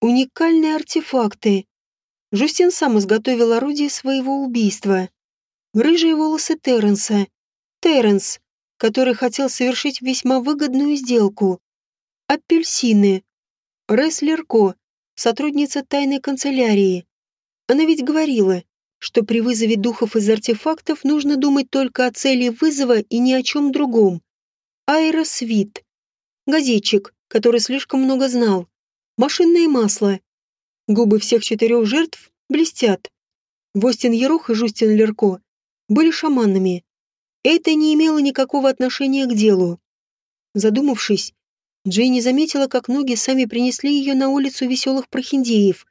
Уникальные артефакты. Жустин сам изготовил орудие своего убийства. Рыжие волосы Терренса. Терренс, который хотел совершить весьма выгодную сделку. Апельсины. Рес Лерко, сотрудница тайной канцелярии. Она ведь говорила, что при вызове духов из артефактов нужно думать только о цели вызова и ни о чем другом. Аэросвит. Газетчик, который слишком много знал. Машинное масло. Губы всех четырех жертв блестят. Востин Ерох и Жустин Лерко были шаманами. Это не имело никакого отношения к делу. Задумавшись, Джейни заметила, как ноги сами принесли ее на улицу веселых прохиндеев,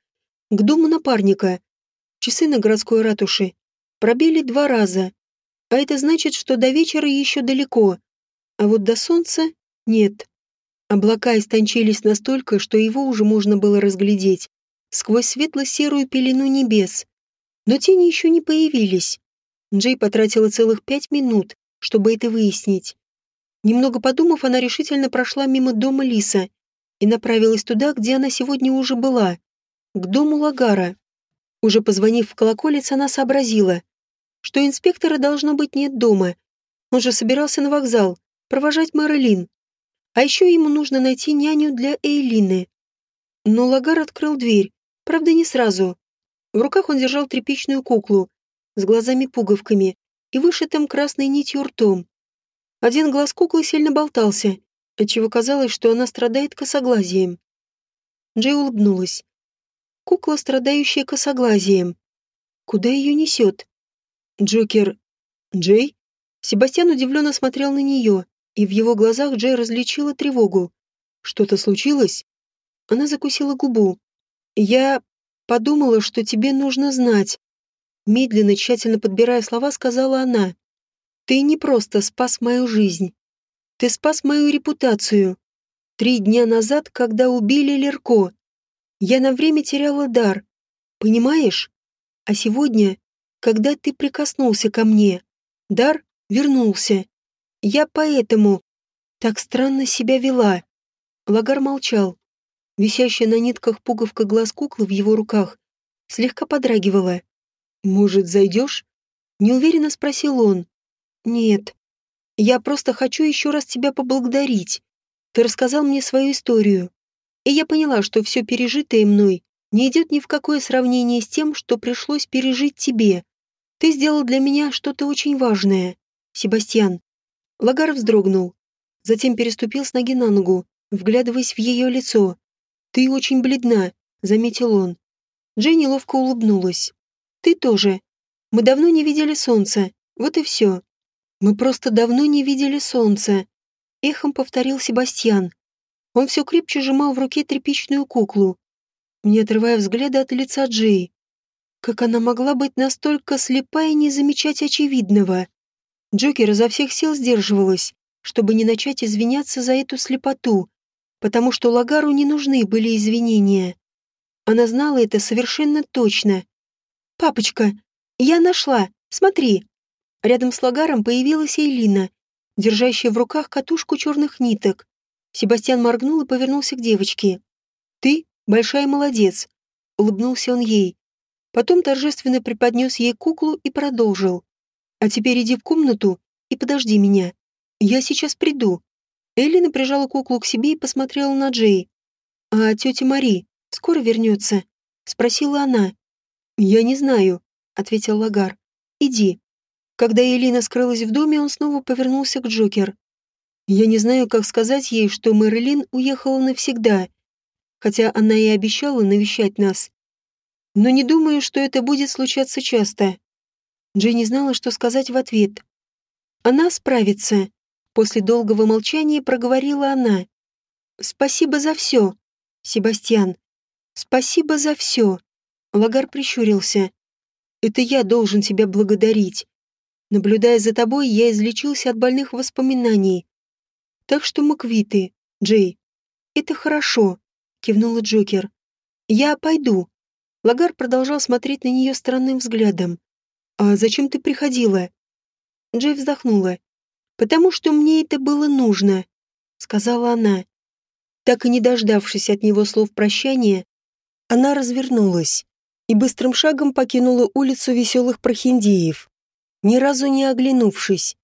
к дому напарника, Часы на городской ратуше пробили два раза, а это значит, что до вечера еще далеко, а вот до солнца нет. Облака истончились настолько, что его уже можно было разглядеть сквозь светло-серую пелену небес. Но тени еще не появились. Джей потратила целых пять минут, чтобы это выяснить. Немного подумав, она решительно прошла мимо дома Лиса и направилась туда, где она сегодня уже была, к дому Лагара. Уже позвонив в колоколец, она сообразила, что инспектора должно быть нет дома. Он же собирался на вокзал, провожать Мэрилин. А еще ему нужно найти няню для Эйлины. Но Лагар открыл дверь, правда не сразу. В руках он держал тряпичную куклу с глазами-пуговками и вышитым красной нитью ртом. Один глаз куклы сильно болтался, отчего казалось, что она страдает косоглазием. Джей улыбнулась. Кукла, страдающая косоглазием. Куда ее несет? Джокер... Джей? Себастьян удивленно смотрел на нее, и в его глазах Джей различила тревогу. Что-то случилось? Она закусила губу. Я подумала, что тебе нужно знать. Медленно, тщательно подбирая слова, сказала она. Ты не просто спас мою жизнь. Ты спас мою репутацию. Три дня назад, когда убили Лерко, я на время теряла дар. Понимаешь? А сегодня, когда ты прикоснулся ко мне, дар вернулся. Я поэтому так странно себя вела. Лагар молчал. Висящая на нитках пуговка глаз куклы в его руках слегка подрагивала. «Может, зайдешь?» Неуверенно спросил он. «Нет. Я просто хочу еще раз тебя поблагодарить. Ты рассказал мне свою историю. И я поняла, что все пережитое мной не идет ни в какое сравнение с тем, что пришлось пережить тебе. Ты сделал для меня что-то очень важное, Себастьян». Лагар вздрогнул. Затем переступил с ноги на ногу, вглядываясь в ее лицо. «Ты очень бледна», — заметил он. Дженни ловко улыбнулась. «Ты тоже. Мы давно не видели солнца. Вот и все. Мы просто давно не видели солнца», — эхом повторил Себастьян. Он все крепче сжимал в руке тряпичную куклу, не отрывая взгляда от лица Джей. Как она могла быть настолько слепа и не замечать очевидного? Джокер изо всех сил сдерживалась, чтобы не начать извиняться за эту слепоту, потому что Лагару не нужны были извинения. Она знала это совершенно точно. «Папочка, я нашла, смотри!» Рядом с Лагаром появилась Эйлина, держащая в руках катушку черных ниток. Себастьян моргнул и повернулся к девочке. «Ты большая молодец», — улыбнулся он ей. Потом торжественно преподнес ей куклу и продолжил. «А теперь иди в комнату и подожди меня. Я сейчас приду». Эллина прижала куклу к себе и посмотрела на Джей. «А тетя Мари скоро вернется?» — спросила она. «Я не знаю», — ответил Лагар. «Иди». Когда Элина скрылась в доме, он снова повернулся к Джокер. «Я не знаю, как сказать ей, что Мэрилин уехала навсегда, хотя она и обещала навещать нас. Но не думаю, что это будет случаться часто». Джей не знала, что сказать в ответ. «Она справится», — после долгого молчания проговорила она. «Спасибо за все, Себастьян. Спасибо за все». Лагар прищурился. «Это я должен тебя благодарить. Наблюдая за тобой, я излечился от больных воспоминаний. Так что мы квиты, Джей. Это хорошо, кивнула Джокер. Я пойду. Лагар продолжал смотреть на нее странным взглядом. А зачем ты приходила? Джей вздохнула. Потому что мне это было нужно, сказала она. Так и не дождавшись от него слов прощания, она развернулась и быстрым шагом покинула улицу веселых прохиндеев ни разу не оглянувшись.